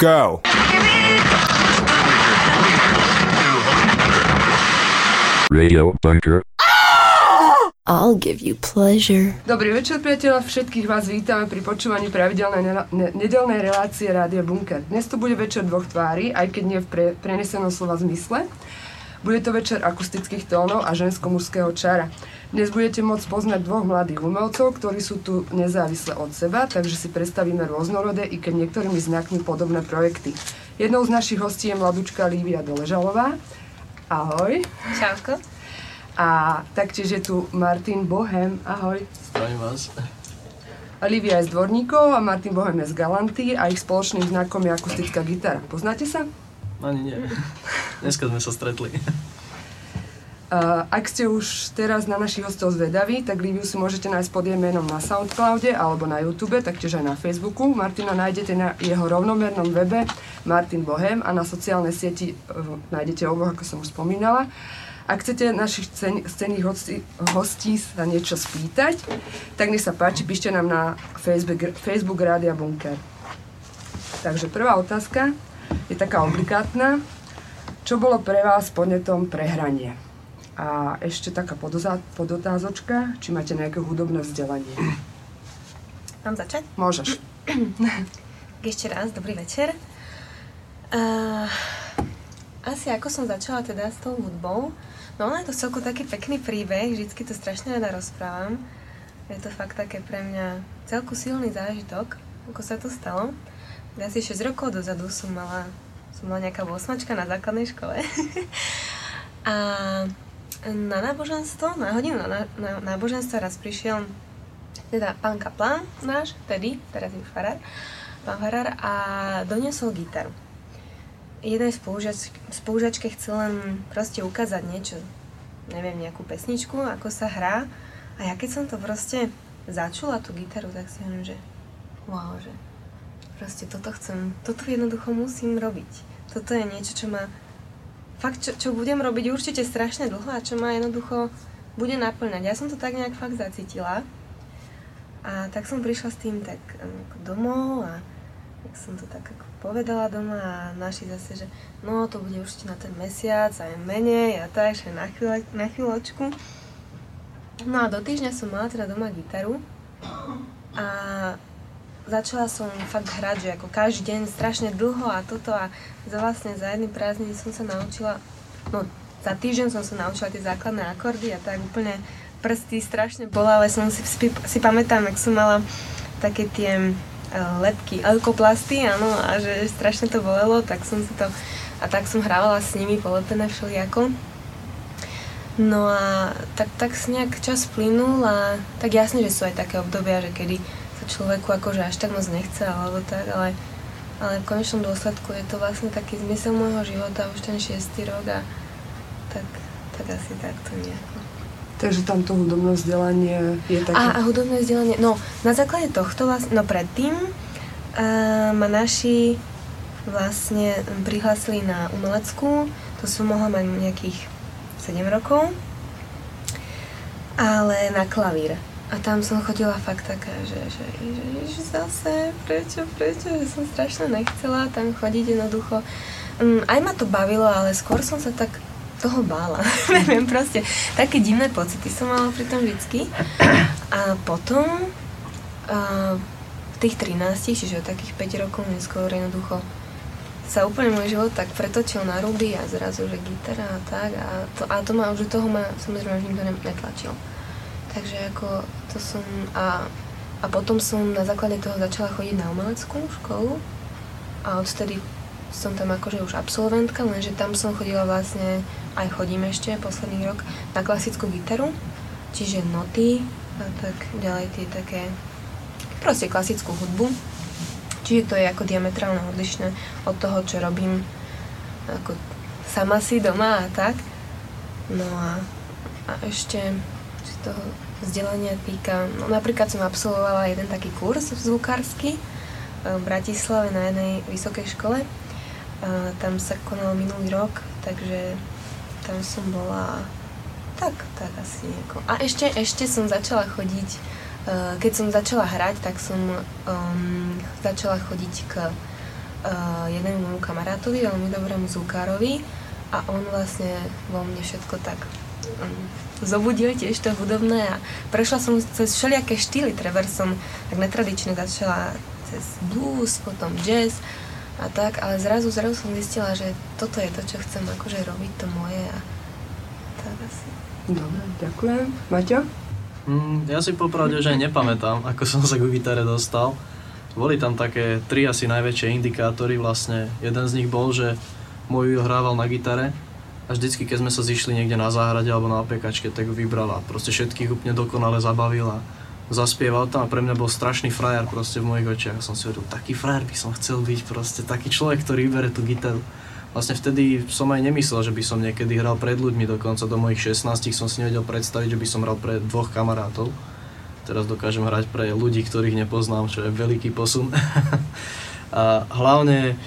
Go! Radio Bunker. I'll give you pleasure. Dobrý večer, priateľa. Všetkých vás vítame pri počúvaní pravidelnej nela- ne- nedelnej relácie Rádia Bunker. Dnes to bude večer dvoch tvári, aj keď nie v pre- prenesenom slova zmysle. Bude to večer akustických tónov a žensko-mužského čara. Dnes budete môcť poznať dvoch mladých umelcov, ktorí sú tu nezávisle od seba, takže si predstavíme rôznorodé, i keď niektorými znakmi podobné projekty. Jednou z našich hostí je mladúčka Lívia Doležalová. Ahoj. Čauko. A taktiež je tu Martin Bohem. Ahoj. Zdravím vás. Olivia je z Dvorníkov a Martin Bohem je z Galanty a ich spoločným znakom je akustická gitara. Poznáte sa? Ani nie. Dneska sme sa stretli. Uh, ak ste už teraz na našich hostov zvedaví, tak Liviu si môžete nájsť pod jej na Soundcloude alebo na YouTube, taktiež aj na Facebooku. Martina nájdete na jeho rovnomernom webe Martin Bohem a na sociálnej sieti uh, nájdete oboch, ako som už spomínala. Ak chcete našich scén- scénnych hostí, hostí sa niečo spýtať, tak nech sa páči, píšte nám na Facebook, Facebook Rádia Bunker. Takže prvá otázka je taká obligátna. Čo bolo pre vás podnetom pre hranie? A ešte taká podotázočka, či máte nejaké hudobné vzdelanie. Mám začať? Môžeš. Ešte raz, dobrý večer. Uh, asi ako som začala teda s tou hudbou, no ono je to celku taký pekný príbeh, vždycky to strašne rada rozprávam. Je to fakt také pre mňa celku silný zážitok, ako sa to stalo. Asi 6 rokov dozadu som mala, som mala nejaká 8 na základnej škole. A na náboženstvo, na hodinu na, na, na náboženstvo raz prišiel teda pán Kaplan náš, tedy, teraz je farár, pán farár a doniesol gitaru. Jednej spolužač, spolužačke chcel len proste ukázať niečo, neviem, nejakú pesničku, ako sa hrá. A ja keď som to proste začula, tú gitaru, tak si hovorím, že wow, že proste toto chcem, toto jednoducho musím robiť. Toto je niečo, čo ma fakt, čo, čo budem robiť určite strašne dlho a čo ma jednoducho bude naplňať. Ja som to tak nejak fakt zacítila. A tak som prišla s tým tak domov a tak som to tak ako povedala doma a naši zase, že no to bude určite na ten mesiac aj menej a tak, že na, chvíľa, na chvíľočku. No a do týždňa som mala teda doma gitaru a začala som fakt hrať, že ako každý deň strašne dlho a toto a za vlastne za jedný prázdnin som sa naučila, no za týždeň som sa naučila tie základné akordy a tak úplne prsty strašne bola, ale som si, si, si pamätám, ak som mala také tie uh, lepky, leukoplasty, áno, a že strašne to bolelo, tak som si to, a tak som hrávala s nimi polepené všelijako. No a tak, tak nejak čas plynul a tak jasne, že sú aj také obdobia, že kedy človeku akože až tak moc nechce alebo tak, ale, ale v konečnom dôsledku je to vlastne taký zmysel môjho života už ten šiestý rok a tak, tak asi takto nejako. Takže tamto hudobné vzdelanie je také... A, a hudobné vzdelanie, no na základe tohto vlastne, no predtým uh, ma naši vlastne prihlásili na umeleckú, to som mohla mať nejakých 7 rokov, ale na klavír. A tam som chodila fakt taká, že, že, že, že zase, prečo, prečo, že som strašne nechcela tam chodiť jednoducho. Um, aj ma to bavilo, ale skôr som sa tak toho bála. Neviem, proste také divné pocity som mala pri tom vždycky. A potom uh, v tých 13, čiže takých 5 rokov neskôr jednoducho sa úplne môj život tak pretočil na ruby a zrazu, že gitara a tak a to, a to ma už toho ma samozrejme nikto netlačil. Takže ako to som a, a potom som na základe toho začala chodiť na umeleckú školu a odtedy som tam akože už absolventka, lenže tam som chodila vlastne, aj chodím ešte posledný rok, na klasickú gitaru, čiže noty a tak ďalej tie také, proste klasickú hudbu. Čiže to je ako diametrálne odlišné od toho, čo robím ako sama si doma a tak. No a, a ešte toho vzdelania týka, no napríklad som absolvovala jeden taký kurz zvukársky v Bratislave na jednej vysokej škole. A tam sa konal minulý rok, takže tam som bola tak, tak asi ako. A ešte, ešte som začala chodiť keď som začala hrať, tak som um, začala chodiť k uh, jednému môjmu kamarátovi, veľmi dobrému zvukárovi a on vlastne vo mne všetko tak um, zobudil tiež to hudobné a prešla som cez všelijaké štýly, treba som tak netradične začala cez blues, potom jazz a tak, ale zrazu, zrazu som zistila, že toto je to, čo chcem akože robiť, to moje a tak asi. Dobre, ďakujem. Maťo? Mm, ja si popravde, že nepamätám, ako som sa k gitare dostal. Boli tam také tri asi najväčšie indikátory vlastne. Jeden z nich bol, že môj hrával na gitare a vždycky, keď sme sa zišli niekde na záhrade alebo na opiekačke, tak ju vybrala. Proste všetkých úplne dokonale zabavila. Zaspieval tam a pre mňa bol strašný frajer proste v mojich očiach. Som si hovoril, taký frajer by som chcel byť proste, taký človek, ktorý vybere tú gitaru. Vlastne vtedy som aj nemyslel, že by som niekedy hral pred ľuďmi, dokonca do mojich 16 som si nevedel predstaviť, že by som hral pre dvoch kamarátov. Teraz dokážem hrať pre ľudí, ktorých nepoznám, čo je veľký posun. a hlavne,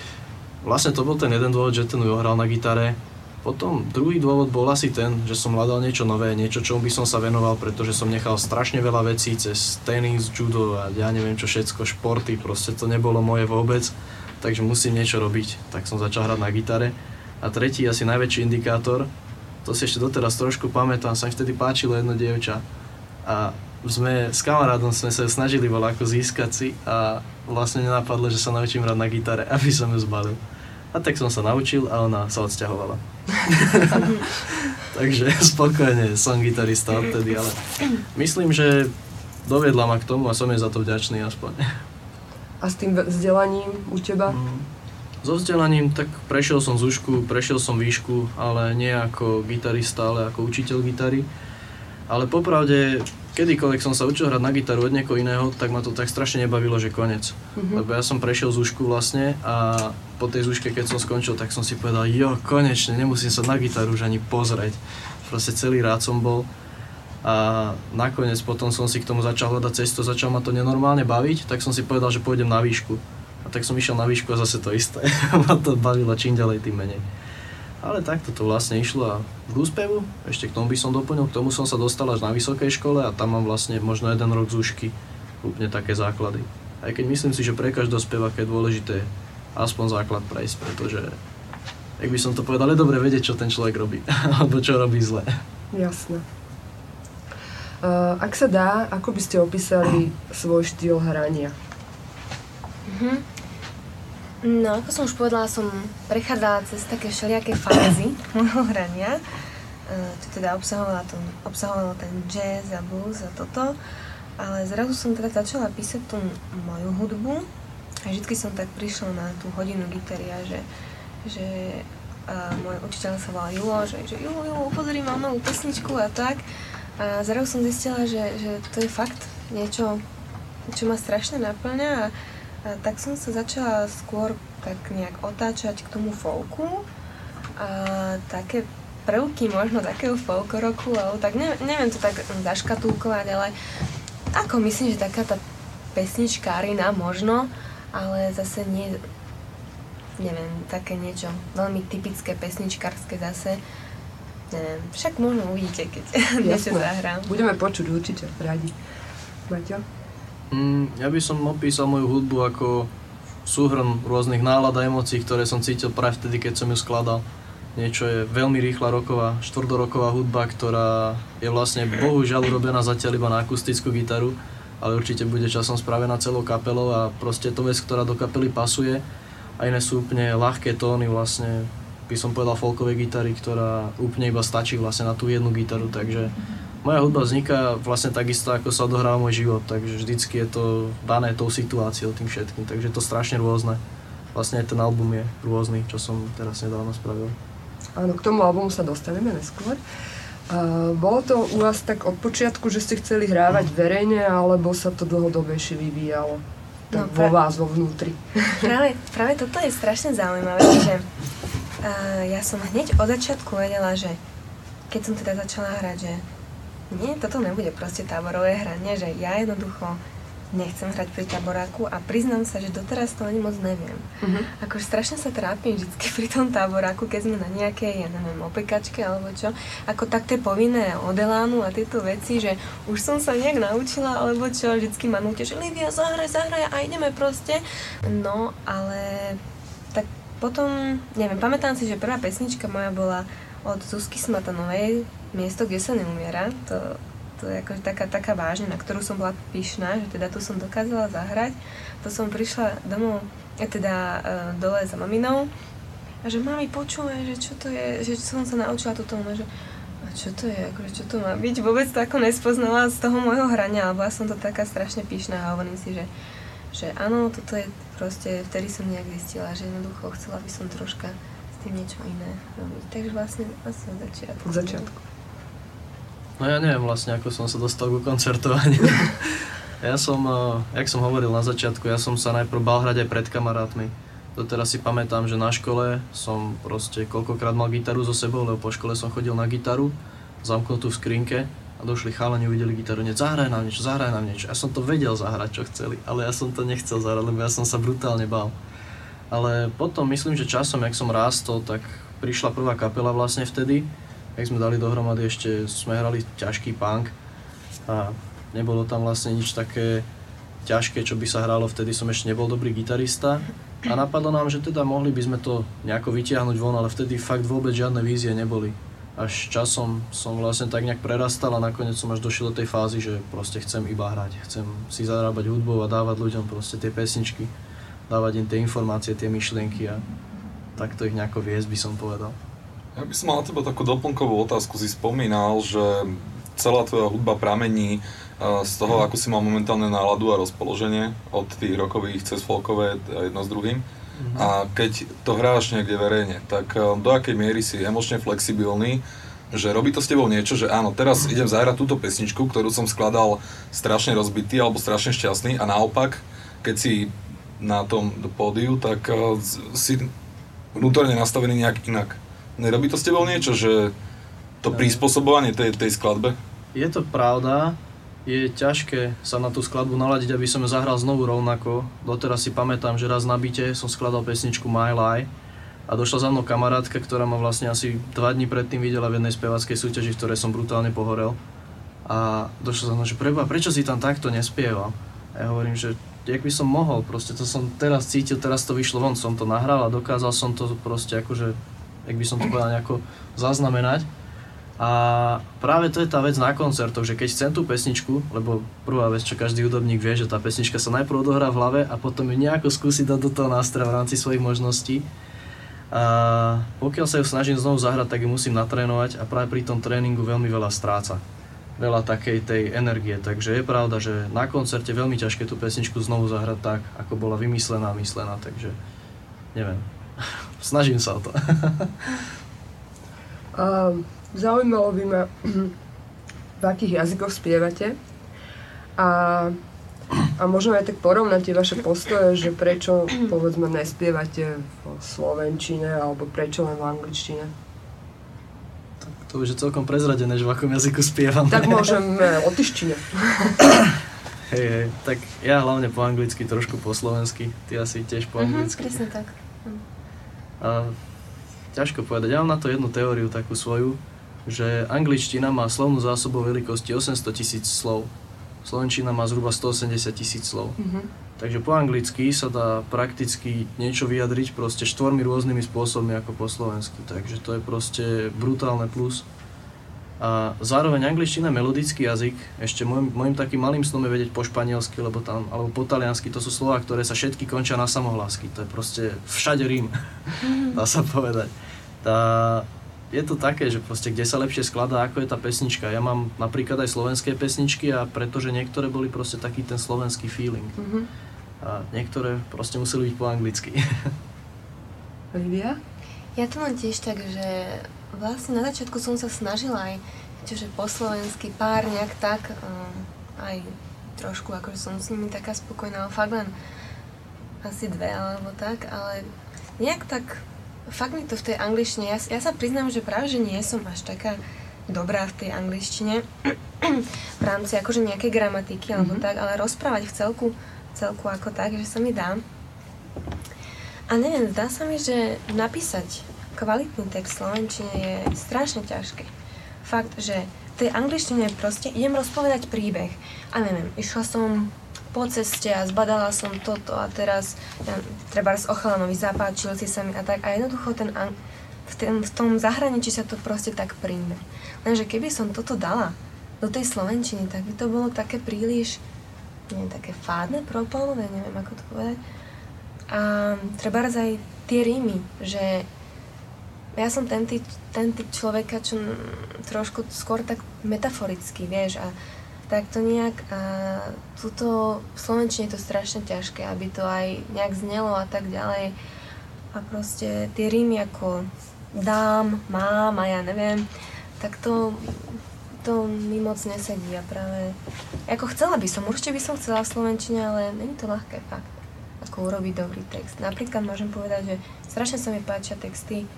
vlastne to bol ten jeden dôvod, že ten hral na gitare, potom druhý dôvod bol asi ten, že som hľadal niečo nové, niečo, čomu by som sa venoval, pretože som nechal strašne veľa vecí cez tenis, judo a ja neviem čo všetko, športy, proste to nebolo moje vôbec, takže musím niečo robiť, tak som začal hrať na gitare. A tretí, asi najväčší indikátor, to si ešte doteraz trošku pamätám, sa mi vtedy páčilo jedno dievča a sme s kamarádom sme sa snažili bol ako získať si a vlastne nenapadlo, že sa naučím hrať na gitare, aby som ju zbalil. A tak som sa naučil a ona sa odsťahovala. Takže spokojne som gitarista odtedy, ale myslím, že doviedla ma k tomu a som jej za to vďačný aspoň. A s tým vzdelaním u teba? Mm. So vzdelaním tak prešiel som zúšku, prešiel som výšku, ale nie ako gitarista, ale ako učiteľ gitary. Ale popravde kedykoľvek som sa učil hrať na gitaru od niekoho iného, tak ma to tak strašne nebavilo, že konec. Mm-hmm. Lebo ja som prešiel zúšku vlastne a po tej zúške, keď som skončil, tak som si povedal, jo, konečne, nemusím sa na gitaru už ani pozrieť. Proste celý rád som bol. A nakoniec potom som si k tomu začal hľadať cestu, začal ma to nenormálne baviť, tak som si povedal, že pôjdem na výšku. A tak som išiel na výšku a zase to isté. ma to bavilo čím ďalej, tým menej. Ale takto to vlastne išlo a k úspevu, ešte k tomu by som doplnil, k tomu som sa dostal až na vysokej škole a tam mám vlastne možno jeden rok zúšky, úplne také základy. Aj keď myslím si, že pre každého speváka je dôležité aspoň základ prejsť, pretože ak by som to povedal, je dobre vedieť, čo ten človek robí, alebo čo robí zle. Jasné. Uh, ak sa dá, ako by ste opísali svoj štýl hrania? Mm-hmm. No, ako som už povedala, som prechádzala cez také všelijaké fázy môjho hrania. Uh, to teda obsahovala to, obsahovalo ten jazz a blues a toto. Ale zrazu som teda začala písať tú moju hudbu a vždy som tak prišla na tú hodinu gitary že, že uh, môj učiteľ sa volá Julo, že, že Julo, Julo, pozri, mám novú pesničku a tak. A zrazu som zistila, že, že to je fakt niečo, čo ma strašne naplňa a tak som sa začala skôr tak nejak otáčať k tomu folku a také prvky možno takého folk roku, alebo tak ne, neviem to tak zaškatulkovať, ale ako myslím, že taká tá pesničkárina možno, ale zase nie, neviem, také niečo veľmi typické pesničkárske zase, neviem, však možno uvidíte, keď niečo zahrám. Budeme počuť určite radi. Maťo? Mm, ja by som opísal moju hudbu ako súhrn rôznych nálad a emócií, ktoré som cítil práve vtedy, keď som ju skladal. Niečo je veľmi rýchla roková, štvrdoroková hudba, ktorá je vlastne bohužiaľ urobená zatiaľ iba na akustickú gitaru, ale určite bude časom spravená celou kapelou a proste to vec, ktorá do kapely pasuje. A iné sú úplne ľahké tóny vlastne, by som povedal folkovej gitary, ktorá úplne iba stačí vlastne na tú jednu gitaru, takže moja hudba vzniká vlastne takisto, ako sa odohráva môj život, takže vždycky je to dané tou situáciou, tým všetkým, takže je to strašne rôzne. Vlastne aj ten album je rôzny, čo som teraz nedávno spravil. Áno, k tomu albumu sa dostaneme neskôr. Uh, bolo to u vás tak od počiatku, že ste chceli hrávať verejne, alebo sa to dlhodobejšie vyvíjalo? Tak no, vo vás, vo vnútri. Práve, práve toto je strašne zaujímavé, že uh, ja som hneď od začiatku vedela, že keď som teda začala hrať, že nie, toto nebude proste táborové hranie, že ja jednoducho nechcem hrať pri táboráku a priznám sa, že doteraz to ani moc neviem. Uh-huh. Akože strašne sa trápim vždy pri tom táboráku, keď sme na nejakej, ja neviem, opekačke alebo čo, ako tak tie povinné odelánu a tieto veci, že už som sa nejak naučila alebo čo, vždycky ma nutia, že Livia, zahraj, zahraj a ideme proste. No, ale potom, neviem, pamätám si, že prvá pesnička moja bola od Zuzky Smatanovej, Miesto, kde sa neumiera. To, to je akože taká, taká vážne, na ktorú som bola pyšná, že teda tu som dokázala zahrať. To som prišla domov, e, teda e, dole za maminou a že mami, počúvaj, že čo to je, že som sa naučila toto, že a čo to je, akože čo to má byť? Vôbec to ako nespoznala z toho môjho hrania, alebo ja som to taká strašne pyšná a hovorím si, že, že áno, toto je proste, vtedy som nejak zistila, že jednoducho chcela by som troška s tým niečo iné robiť. Takže vlastne asi od začiatku. Od začiatku. No ja neviem vlastne, ako som sa dostal ku koncertovaniu. ja som, eh, jak som hovoril na začiatku, ja som sa najprv bal hrať aj pred kamarátmi. Doteraz si pamätám, že na škole som proste koľkokrát mal gitaru so sebou, lebo po škole som chodil na gitaru, zamknutú v skrinke a došli chalani, uvideli gitaru, nie, zahraj nám niečo, zahraj nám niečo. Ja som to vedel zahrať, čo chceli, ale ja som to nechcel zahrať, lebo ja som sa brutálne bál. Ale potom myslím, že časom, jak som rástol, tak prišla prvá kapela vlastne vtedy, jak sme dali dohromady ešte, sme hrali ťažký punk a nebolo tam vlastne nič také ťažké, čo by sa hralo, vtedy som ešte nebol dobrý gitarista a napadlo nám, že teda mohli by sme to nejako vytiahnuť von, ale vtedy fakt vôbec žiadne vízie neboli. Až časom som vlastne tak nejak prerastal a nakoniec som až došiel do tej fázy, že proste chcem iba hrať. Chcem si zarábať hudbou a dávať ľuďom proste tie pesničky, dávať im tie informácie, tie myšlienky a takto ich nejako viesť by som povedal. Ja by som mal na teba takú doplnkovú otázku. Si spomínal, že celá tvoja hudba pramení z toho, ako si mal momentálne náladu a rozpoloženie od tých rokových cez folkové jedno s druhým. Mm-hmm. A keď to hráš niekde verejne, tak do akej miery si emočne flexibilný, že robí to s tebou niečo, že áno, teraz idem zahrať túto pesničku, ktorú som skladal strašne rozbitý alebo strašne šťastný a naopak, keď si na tom pódiu, tak si vnútorne nastavený nejak inak. Nerobí to s tebou niečo, že to prispôsobovanie tej, tej skladbe? Je to pravda, je ťažké sa na tú skladbu naladiť, aby som ju zahral znovu rovnako. Doteraz si pamätám, že raz na byte som skladal pesničku My Lie a došla za mnou kamarátka, ktorá ma vlastne asi dva dní predtým videla v jednej spevackej súťaži, v ktorej som brutálne pohorel. A došla za mnou, že preba, prečo si tam takto nespieval? A ja hovorím, že jak by som mohol, proste to som teraz cítil, teraz to vyšlo von, som to nahral a dokázal som to proste akože, jak by som to povedal, nejako zaznamenať. A práve to je tá vec na koncertoch, že keď chcem tú pesničku, lebo prvá vec, čo každý hudobník vie, že tá pesnička sa najprv odohrá v hlave a potom ju nejako skúsi dať do toho nástroja v rámci svojich možností. A pokiaľ sa ju snažím znovu zahrať, tak ju musím natrénovať a práve pri tom tréningu veľmi veľa stráca. Veľa takej tej energie, takže je pravda, že na koncerte veľmi ťažké tú pesničku znovu zahrať tak, ako bola vymyslená a myslená, takže neviem. Snažím sa o to. um, Zaujímalo by ma, v akých jazykoch spievate a, a možno aj tak porovnať tie vaše postoje, že prečo povedzme nespievate v slovenčine alebo prečo len v angličtine. To už je celkom prezradené, že v akom jazyku spievam. Tak môžeme o tyštine. Hej, hej, tak ja hlavne po anglicky, trošku po slovensky, ty asi tiež po mhm, anglicky. Mhm, presne tak. A, ťažko povedať, ja mám na to jednu teóriu takú svoju, že angličtina má slovnú zásobu veľkosti 800 tisíc slov. Slovenčina má zhruba 180 tisíc slov. Mm-hmm. Takže po anglicky sa dá prakticky niečo vyjadriť proste štvormi rôznymi spôsobmi ako po slovensky. Takže to je proste brutálne plus. A zároveň angličtina je melodický jazyk. Ešte môj, môjim takým malým snom je vedieť po španielsky, lebo tam, alebo po taliansky, to sú slova, ktoré sa všetky končia na samohlásky. To je proste všade Rím, dá sa povedať. Tá, je to také, že proste kde sa lepšie skladá, ako je tá pesnička. Ja mám napríklad aj slovenské pesničky a pretože niektoré boli proste taký ten slovenský feeling. Mm-hmm. A niektoré proste museli byť po anglicky. Olivia? Ja to mám tiež tak, že vlastne na začiatku som sa snažila aj že po slovensky pár nejak tak, um, aj trošku, akože som s nimi taká spokojná, ale fakt len asi dve alebo tak, ale nejak tak fakt mi to v tej angličtine, ja, ja sa priznám, že práve, že nie som až taká dobrá v tej angličtine v rámci akože nejakej gramatiky mm-hmm. alebo mhm. tak, ale rozprávať v celku, celku ako tak, že sa mi dá. A neviem, zdá sa mi, že napísať kvalitný text v Slovenčine je strašne ťažké. Fakt, že v tej angličtine proste idem rozpovedať príbeh. A neviem, išla som po ceste a zbadala som toto a teraz ja, treba z ochalanovi zapáčil si sa mi a tak a jednoducho ten, v, ten, v tom zahraničí sa to proste tak príjme. Lenže keby som toto dala do tej slovenčiny, tak by to bolo také príliš, neviem, také fádne, propalové, neviem ako to povedať. A treba aj tie rímy, že ja som ten typ, ten typ človeka, čo trošku skôr tak metaforicky, vieš, a tak to nejak, a tuto v Slovenčine je to strašne ťažké, aby to aj nejak znelo a tak ďalej. A proste tie rímy ako dám, mám a ja neviem, tak to, to mi moc nesedí a práve, ako chcela by som, určite by som chcela v Slovenčine, ale není to ľahké fakt, ako urobiť dobrý text. Napríklad môžem povedať, že strašne sa mi páčia texty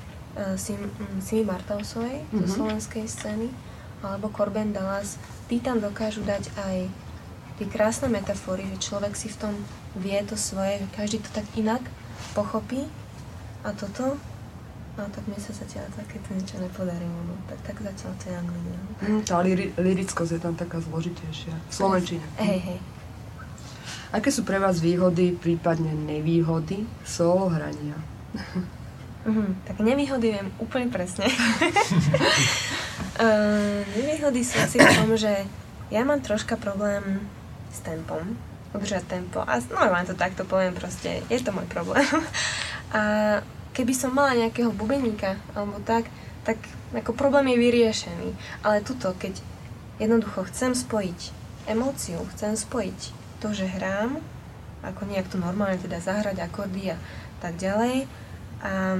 Sim, mm, Simi Martausovej zo Mhm. slovenskej scény, alebo Corben Dallas, tí tam dokážu dať aj tie krásne metafory, že človek si v tom vie to svoje, že každý to tak inak pochopí a toto, no tak mne sa zatiaľ takéto niečo nepodarilo, no tak, tak zatiaľ to je anglina. Hm, tá lyri- lirickosť je tam taká zložitejšia. V Slovenčine. Hej, hej. Aké sú pre vás výhody, prípadne nevýhody solo hrania? Mhm, tak nevýhody viem úplne presne. uh, nevýhody sú asi v tom, že ja mám troška problém s tempom, udržať tempo a normálne to takto poviem proste, je to môj problém. a keby som mala nejakého bubeníka alebo tak, tak ako problém je vyriešený. Ale tuto, keď jednoducho chcem spojiť emóciu, chcem spojiť to, že hrám, ako nejak to normálne teda zahrať akordy a tak ďalej, a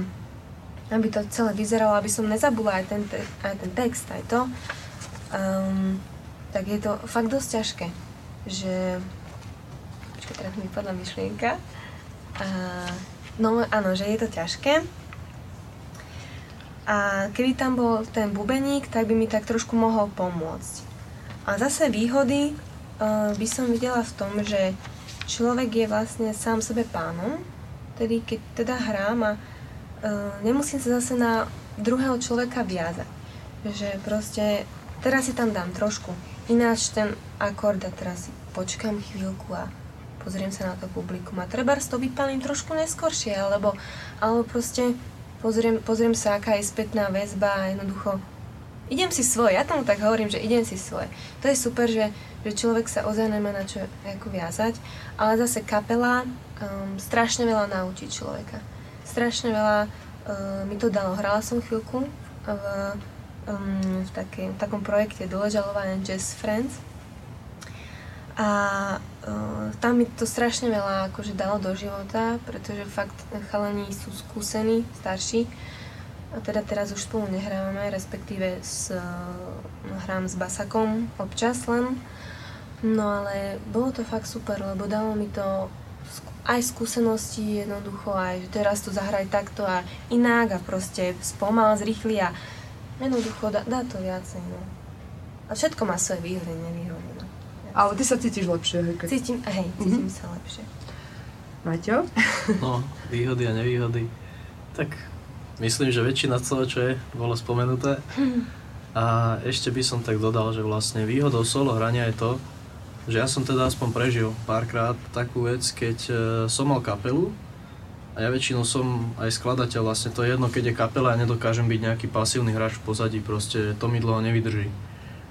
aby to celé vyzeralo, aby som nezabula aj ten, te- aj ten text, aj to, um, tak je to fakt dosť ťažké, že... Počkaj, teraz mi vypadla myšlienka. A, no áno, že je to ťažké. A keby tam bol ten bubeník, tak by mi tak trošku mohol pomôcť. A zase výhody uh, by som videla v tom, že človek je vlastne sám sebe pánom, tedy keď teda hrám a uh, nemusím sa zase na druhého človeka viazať. Že proste teraz si tam dám trošku ináč ten akord a teraz si počkam chvíľku a pozriem sa na to publikum a treba to vypalím trošku neskoršie, alebo, alebo proste pozriem, pozriem sa, aká je spätná väzba a jednoducho idem si svoje, ja tomu tak hovorím, že idem si svoje. To je super, že, že človek sa ozaj nemá na čo ako viazať, ale zase kapela um, strašne veľa naučí človeka. Strašne veľa uh, mi to dalo. Hrala som chvíľku v, um, v, takej, v takom projekte Doležalované Jazz Friends a uh, tam mi to strašne veľa akože dalo do života, pretože fakt chalani sú skúsení, starší. A teda teraz už spolu nehrávame, respektíve s, uh, hrám s Basakom občas len. No ale bolo to fakt super, lebo dalo mi to aj skúsenosti jednoducho, aj že teraz to zahraj takto a inak a proste spomal, zrýchli a jednoducho dá, dá to viacej. No. A všetko má svoje výhody, nevýhody. No. Ale ty sa cítiš lepšie, hej, keď... Cítim, hej, cítim sa lepšie. Maťo? No, výhody a nevýhody. Tak myslím, že väčšina z toho, čo je, bolo spomenuté. A ešte by som tak dodal, že vlastne výhodou solo hrania je to, že ja som teda aspoň prežil párkrát takú vec, keď e, som mal kapelu a ja väčšinou som aj skladateľ, vlastne to je jedno, keď je kapela a nedokážem byť nejaký pasívny hráč v pozadí, proste to mi dlho nevydrží.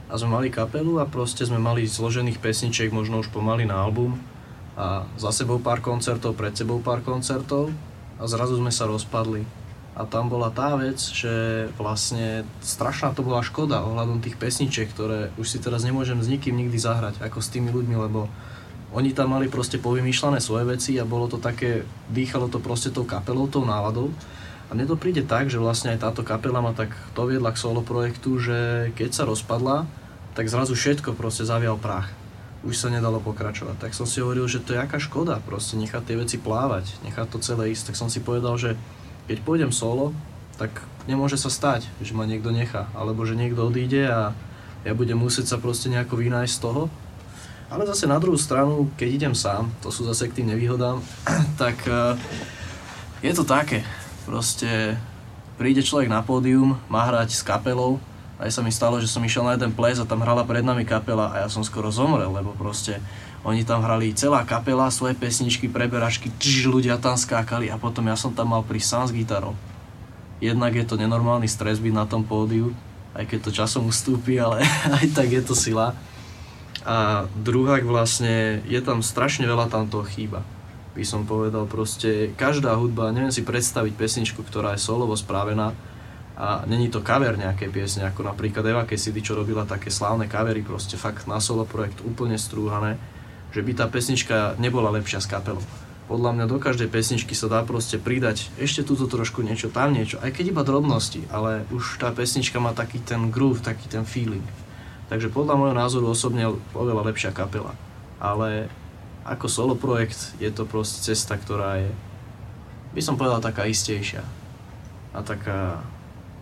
A sme mali kapelu a proste sme mali zložených pesničiek možno už pomaly na album a za sebou pár koncertov, pred sebou pár koncertov a zrazu sme sa rozpadli. A tam bola tá vec, že vlastne strašná to bola škoda ohľadom tých pesničiek, ktoré už si teraz nemôžem s nikým nikdy zahrať, ako s tými ľuďmi, lebo oni tam mali proste povymýšľané svoje veci a bolo to také, dýchalo to proste tou kapelou, tou náladou. A mne to príde tak, že vlastne aj táto kapela ma tak to viedla k solo projektu, že keď sa rozpadla, tak zrazu všetko proste zavial prach. Už sa nedalo pokračovať. Tak som si hovoril, že to je aká škoda, proste nechať tie veci plávať, nechať to celé ísť. Tak som si povedal, že keď pôjdem solo, tak nemôže sa stať, že ma niekto nechá, alebo že niekto odíde a ja budem musieť sa proste nejako vynájsť z toho. Ale zase na druhú stranu, keď idem sám, to sú zase k tým nevýhodám, tak eh, je to také. Proste príde človek na pódium, má hrať s kapelou, aj sa mi stalo, že som išiel na jeden ples a tam hrala pred nami kapela a ja som skoro zomrel, lebo proste Oni tam hrali celá kapela, svoje pesničky, preberačky, čiž ľudia tam skákali a potom ja som tam mal prísť sám s gitarou. Jednak je to nenormálny stres byť na tom pódiu, aj keď to časom ustúpi, ale aj tak je to sila. A druhák vlastne, je tam strašne veľa tam toho chýba. By som povedal proste, každá hudba, neviem si predstaviť pesničku, ktorá je solovo správená, a není to cover nejaké piesne, ako napríklad Eva Cassidy, čo robila také slávne kavery, proste fakt na solo projekt úplne strúhané že by tá pesnička nebola lepšia s kapelou. Podľa mňa do každej pesničky sa dá proste pridať ešte túto trošku niečo, tam niečo, aj keď iba drobnosti, ale už tá pesnička má taký ten groove, taký ten feeling. Takže podľa môjho názoru osobne oveľa lepšia kapela. Ale ako solo projekt je to proste cesta, ktorá je, by som povedal, taká istejšia. A taká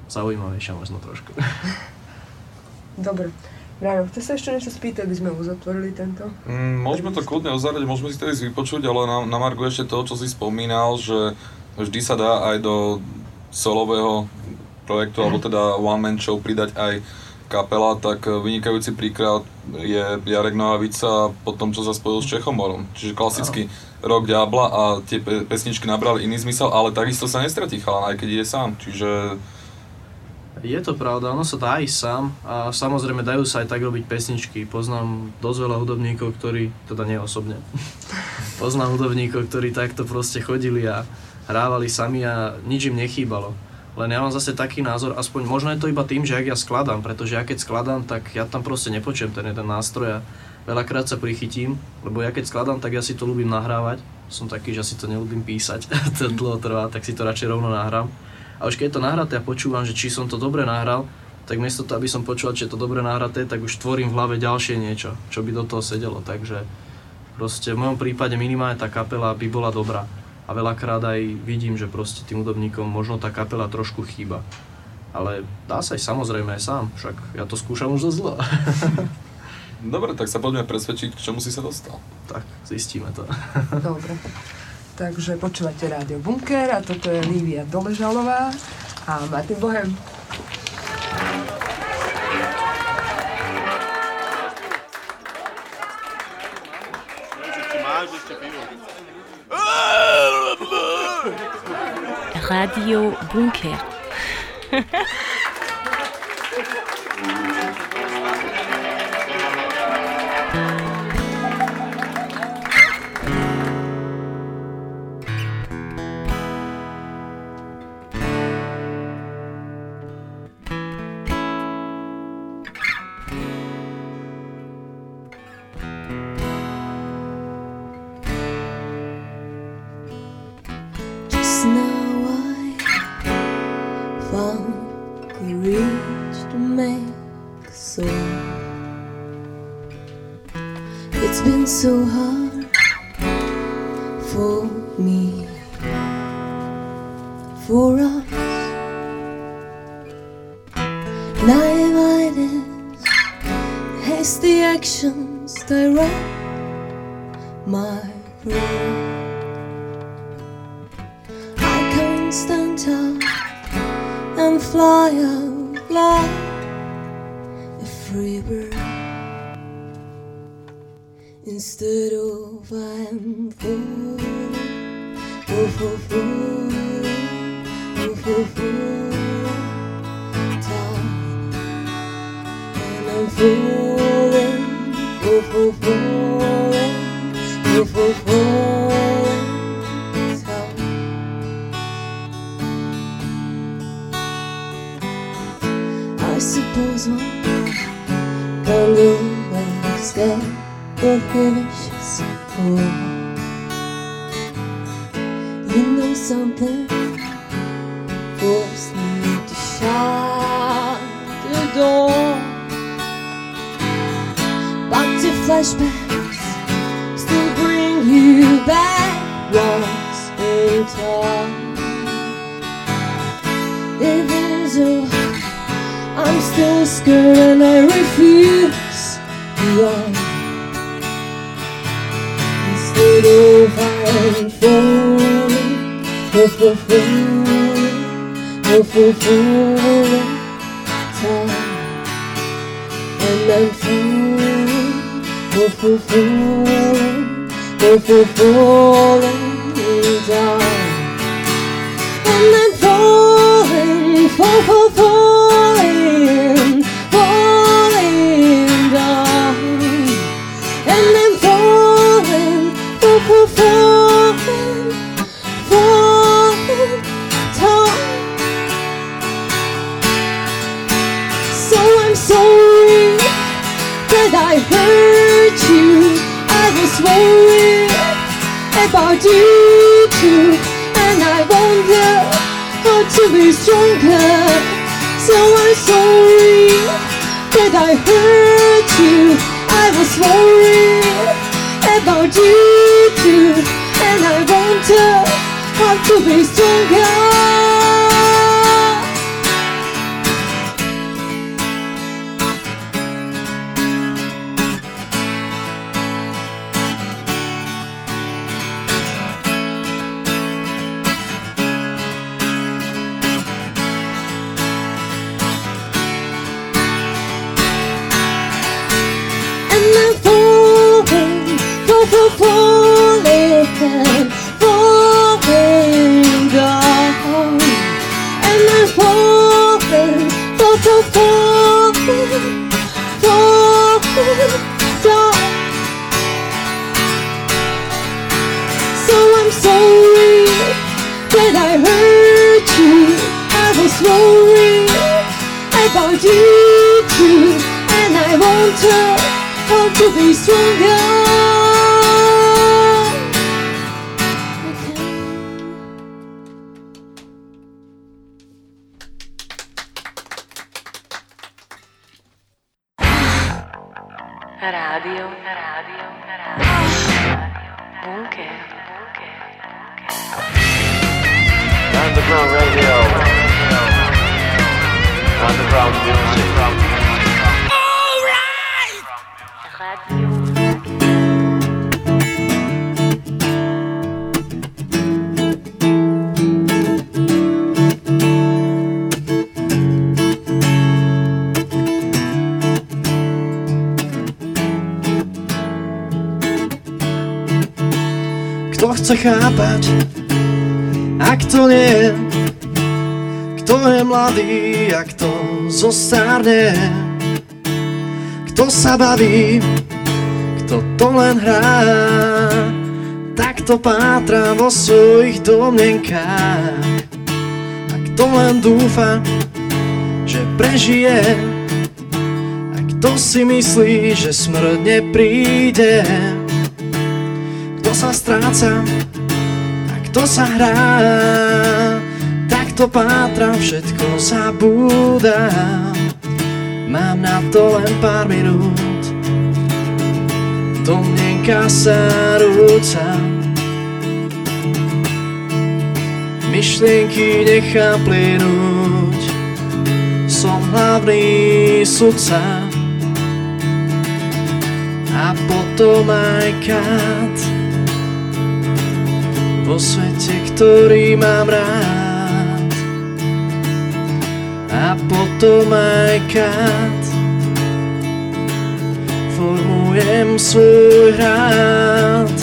zaujímavejšia možno trošku. Dobre. Braňo, chce sa ešte niečo spýtať, aby sme uzatvorili tento? Mm, môžeme to kľudne uzavrieť, môžeme si to ísť vypočuť, ale na, na Margu ešte to, čo si spomínal, že vždy sa dá aj do solového projektu, alebo teda one man show pridať aj kapela, tak vynikajúci príklad je Jarek Nohavica po tom, čo sa spojil s Čechomorom. Čiže klasický rok Diabla a tie pesničky nabrali iný zmysel, ale takisto sa nestratí chalan, aj keď ide sám. Čiže je to pravda, ono sa dá ísť sám a samozrejme dajú sa aj tak robiť pesničky. Poznám dosť veľa hudobníkov, ktorí, teda nie osobne, poznám hudobníkov, ktorí takto proste chodili a hrávali sami a nič im nechýbalo. Len ja mám zase taký názor, aspoň možno je to iba tým, že ak ja skladám, pretože ja keď skladám, tak ja tam proste nepočujem ten jeden nástroj a veľakrát sa prichytím, lebo ja keď skladám, tak ja si to ľúbim nahrávať. Som taký, že si to neľúbim písať, to dlho trvá, tak si to radšej rovno nahrám. A už keď je to nahraté a počúvam, že či som to dobre nahral, tak miesto toho, aby som počúval, či je to dobre nahraté, tak už tvorím v hlave ďalšie niečo, čo by do toho sedelo. Takže proste v mojom prípade minimálne tá kapela by bola dobrá. A veľakrát aj vidím, že proste tým hudobníkom možno tá kapela trošku chýba. Ale dá sa aj samozrejme aj sám, však ja to skúšam už dosť dlho. Dobre, tak sa poďme presvedčiť, k čomu si sa dostal. Tak, zistíme to. Dobre. Takže počúvate Rádio Bunker a toto je Lívia Doležalová a Martin Bohem. Radio Bunker. to be stronger. So I'm sorry that I hurt you. I was worried about you too, and I wonder how to be stronger. About you too, and I wonder how to be stronger. Kto chce chápať, ak to nie Kto je mladý, ak to zostarne Kto sa baví, kto to len hrá Tak to pátra vo svojich domnenkách A kto len dúfa, že prežije A kto si myslí, že smrť nepríde. Kto sa stráca a kto sa hrá, tak to pátra, všetko zabúda. Mám na to len pár minút, domnenka sa rúca. Myšlienky nechám plynúť, som hlavný sudca a potom aj kat vo svete, ktorý mám rád. A potom aj kat formujem svoj hrad.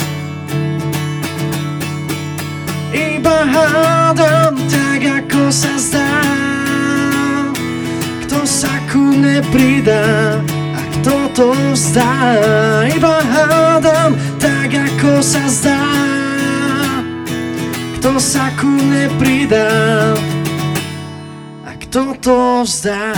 Iba hádam tak ako sa zdá. Kto sa ku mne pridá a kto to vzdá? Iba hádam tak ako sa zdá kto sa ku mne a kto to vzdá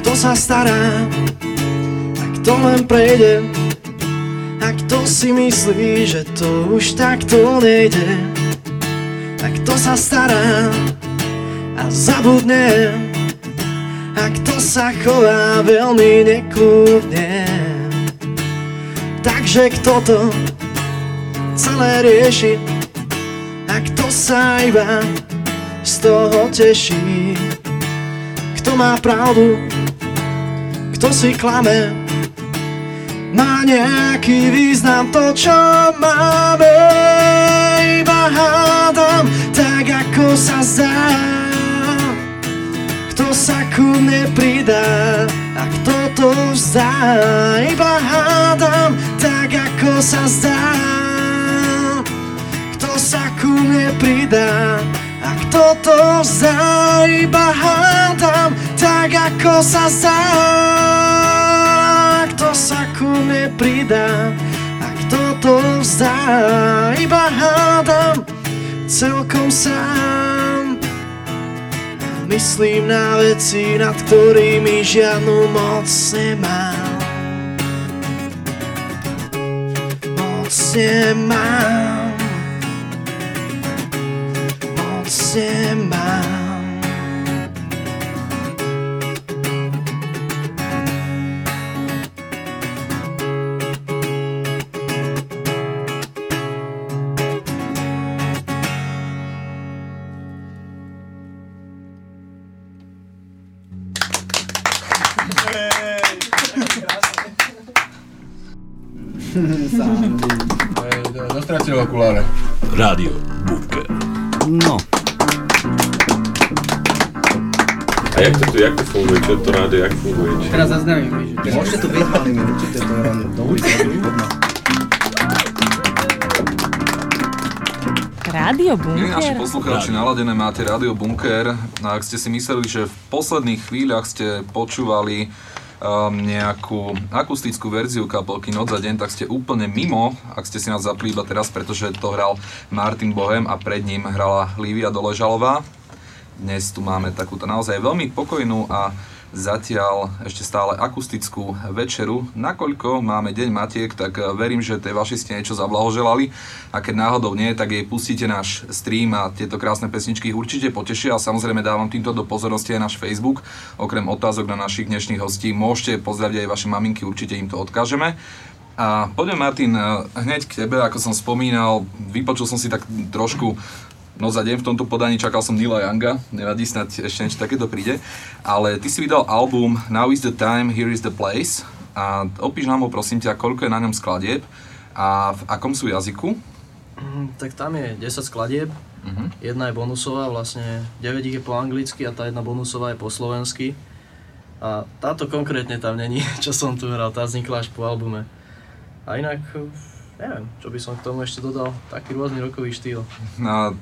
Kto sa stará a kto len prejde kto si myslí, že to už takto nejde? A kto sa stará a zabudne? A kto sa chová veľmi nekludne? Takže kto to celé rieši? A kto sa iba z toho teší? Kto má pravdu, kto si klame, má nejaký význam to, čo máme. Iba hádam, tak ako sa zdá, kto sa ku mne pridá a kto to vzdá. Iba hádam, tak ako sa zdá, kto sa ku mne pridá a kto to vzdá. Iba hádam, tak ako sa zdá, kto sa ku mne pridá a kto to vzdá. Iba hádam, celkom sám. Myslím na veci, nad ktorými žiadnu moc nemám. Moc nemám. Moc nemám. Okuláre. Rádio Bunker. No, A jak to tu, jak to funguje? Čo to rádio, jak funguje? Či... Teraz zaznamím, že... Môžete tu byť, ale my určite to do ulice. Rádio Milí naši Bunker. poslucháči, naladené máte Rádio Bunker. A ak ste si mysleli, že v posledných chvíľach ste počúvali um, nejakú akustickú verziu kapelky Noc za deň, tak ste úplne mimo, ak ste si nás zapli iba teraz, pretože to hral Martin Bohem a pred ním hrala Lívia Doležalová. Dnes tu máme takúto naozaj veľmi pokojnú a zatiaľ ešte stále akustickú večeru. Nakoľko máme Deň Matiek, tak eh, verím, že tej vaši ste niečo zablahoželali a keď náhodou nie, tak jej pustíte náš stream a tieto krásne pesničky určite potešia a samozrejme dávam týmto do pozornosti aj náš Facebook. Okrem otázok na našich dnešných hostí môžete pozdraviť aj vaše maminky, určite im to odkážeme. A poďme Martin, eh, hneď k tebe, ako som spomínal, vypočul som si tak trošku No za deň v tomto podaní čakal som Nila Younga, nevadí, snad ešte niečo takéto príde. Ale ty si vydal album Now is the time, here is the place. A opíš nám ho prosím ťa, koľko je na ňom skladieb a v akom sú jazyku? Mm, Tak tam je 10 skladieb, Mhm. jedna je bonusová, vlastne 9 ich je po anglicky a tá jedna bonusová je po slovensky. A táto konkrétne tam není, čo som tu hral, tá vznikla až po albume. A inak, neviem, čo by som k tomu ešte dodal, taký rôzny rokový štýl. A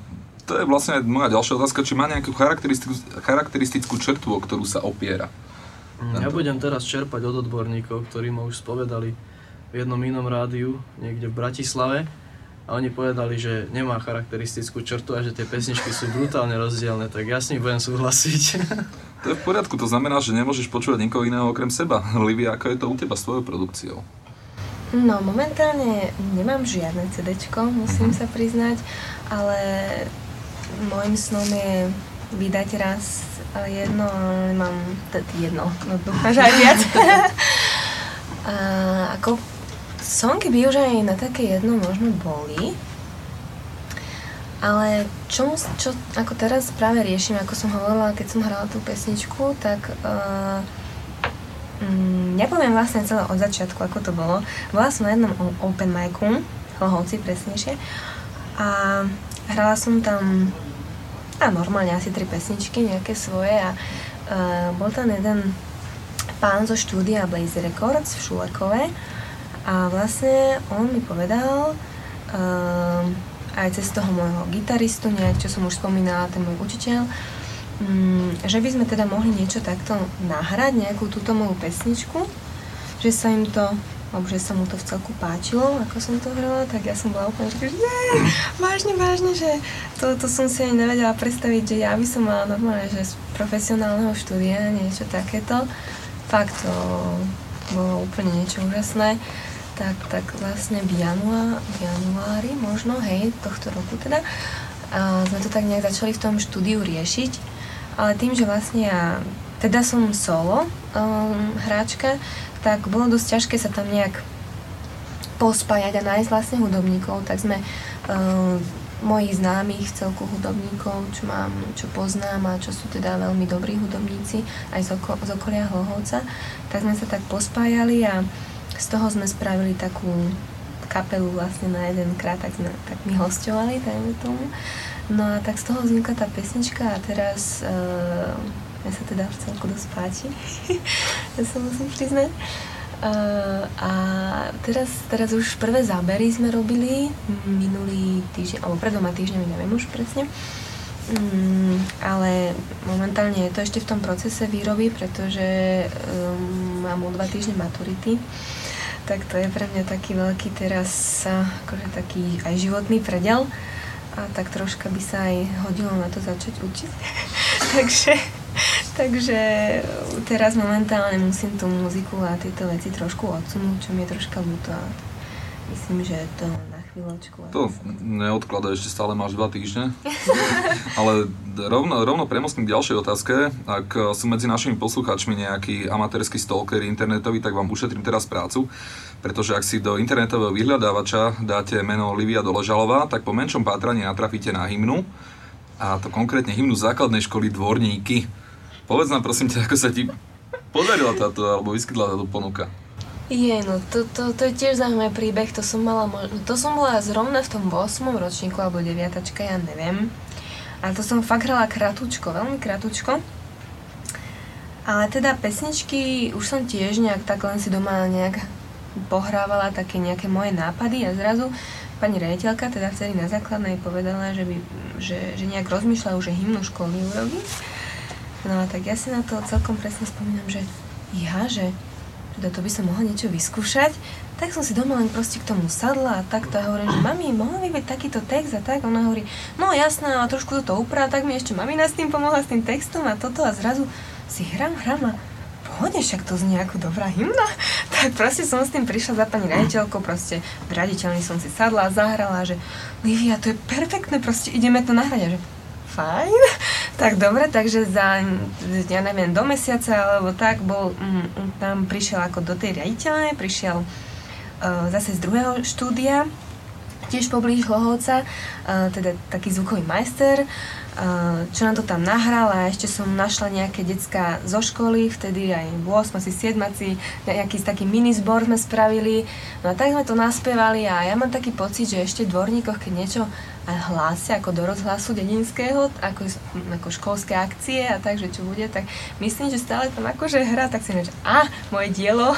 to je vlastne moja ďalšia otázka, či má nejakú charakteristickú, charakteristickú črtu, o ktorú sa opiera. Mm, Ja budem teraz čerpať od odborníkov, ktorí ma už spovedali v jednom inom rádiu, niekde v Bratislave. A oni povedali, že nemá charakteristickú črtu a že tie pesničky sú brutálne rozdielne, tak ja s ním budem súhlasiť. To je v poriadku, to znamená, že nemôžeš počúvať nikoho iného okrem seba. Livia, ako je to u teba s tvojou produkciou? No, momentálne nemám žiadne CD, musím sa priznať, ale môjim snom je vydať raz jedno, ale mám jedno, no dúfam, že aj viac. A ako songy by už aj na také jedno možno boli, ale čo, čo ako teraz práve riešim, ako som hovorila, keď som hrala tú pesničku, tak uh, mm, nepoviem vlastne celé od začiatku, ako to bolo. Bola som na jednom open micu, Hlohovci presnejšie, a hrala som tam a normálne asi tri pesničky, nejaké svoje a uh, bol tam jeden pán zo štúdia Blaze Records v Šulekove a vlastne on mi povedal uh, aj cez toho môjho gitaristu, nejak, čo som už spomínala, ten môj učiteľ, mm, že by sme teda mohli niečo takto nahrať, nejakú túto moju pesničku, že sa im to, alebo že sa mu to v celku páčilo, ako som to hrala, tak ja som bola úplne že nie, vážne, vážne, že to, to som si ani nevedela predstaviť, že ja by som mala normálne, že z profesionálneho štúdia niečo takéto. Fakt to bolo úplne niečo úžasné tak, tak vlastne v, januá, v januári možno, hej, tohto roku teda, a sme to tak nejak začali v tom štúdiu riešiť, ale tým, že vlastne ja teda som solo um, hráčka, tak bolo dosť ťažké sa tam nejak pospájať a nájsť vlastne hudobníkov, tak sme um, mojich známych celku hudobníkov, čo mám, čo poznám a čo sú teda veľmi dobrí hudobníci aj z, oko, z okolia Hlohovca, tak sme sa tak pospájali a z toho sme spravili takú kapelu vlastne na jeden krát, tak, sme, tak mi hostovali, dajme tomu. No a tak z toho vznikla tá pesnička a teraz uh, mne sa teda v celku dosť páči, ja sa musím priznať. Uh, a teraz, teraz už prvé zábery sme robili minulý týždeň, alebo pred dvoma týždňami, neviem už presne. Mm, ale momentálne je to ešte v tom procese výroby, pretože um, mám o dva týždne maturity. Tak to je pre mňa taký veľký teraz akože taký aj životný predel a tak troška by sa aj hodilo na to začať učiť. Takže Takže teraz momentálne musím tú muziku a tieto veci trošku odsunúť, čo mi je troška ľúto. Myslím, že to na chvíľočku. To neodkladaj, ešte stále máš dva týždne. Ale rovno, rovno premostím k ďalšej otázke. Ak sú medzi našimi poslucháčmi nejakí amatérsky stalker internetový, tak vám ušetrím teraz prácu. Pretože ak si do internetového vyhľadávača dáte meno Livia Doležalová, tak po menšom pátraní natrafíte na hymnu. A to konkrétne hymnu základnej školy Dvorníky Povedz nám prosím ťa, ako sa ti podarila táto, alebo vyskytla táto ponuka. Je, no to, to, to je tiež zaujímavý príbeh, to som mala, to som bola zrovna v tom 8. ročníku alebo 9. ja neviem. A to som fakt hrala kratučko, veľmi kratučko. Ale teda pesničky už som tiež nejak tak len si doma nejak pohrávala také nejaké moje nápady a zrazu pani rejiteľka teda vtedy na základnej povedala, že, by, že, že nejak rozmýšľajú, že hymnu školy urobí. No tak ja si na to celkom presne spomínam, že ja, že teda to by som mohla niečo vyskúšať, tak som si doma len proste k tomu sadla a takto a hovorím, že mami, mohol by byť takýto text a tak, ona hovorí, no jasné, a trošku toto uprá, tak mi ešte mamina s tým pomohla, s tým textom a toto a zrazu si hram, hram a pohode, však to znie ako dobrá hymna. Tak proste som s tým prišla za pani raditeľkou, proste v raditeľni som si sadla a zahrala, že Livia, to je perfektné, proste ideme to nahrať. A že fajn. Tak dobre, takže za, ja neviem, do mesiaca alebo tak bol, mm, tam prišiel ako do tej riaditeľne, prišiel uh, zase z druhého štúdia, tiež poblíž Hlohovca, uh, teda taký zvukový majster, uh, čo nám to tam nahral a ešte som našla nejaké decka zo školy, vtedy aj 8 asi 7 nejaký taký mini zbor sme spravili, no a tak sme to naspievali a ja mám taký pocit, že ešte v dvorníkoch, keď niečo aj hlásia ako do rozhlasu dedinského, ako, ako školské akcie a tak, že čo bude, tak myslím, že stále tam akože hra, tak si že a, moje dielo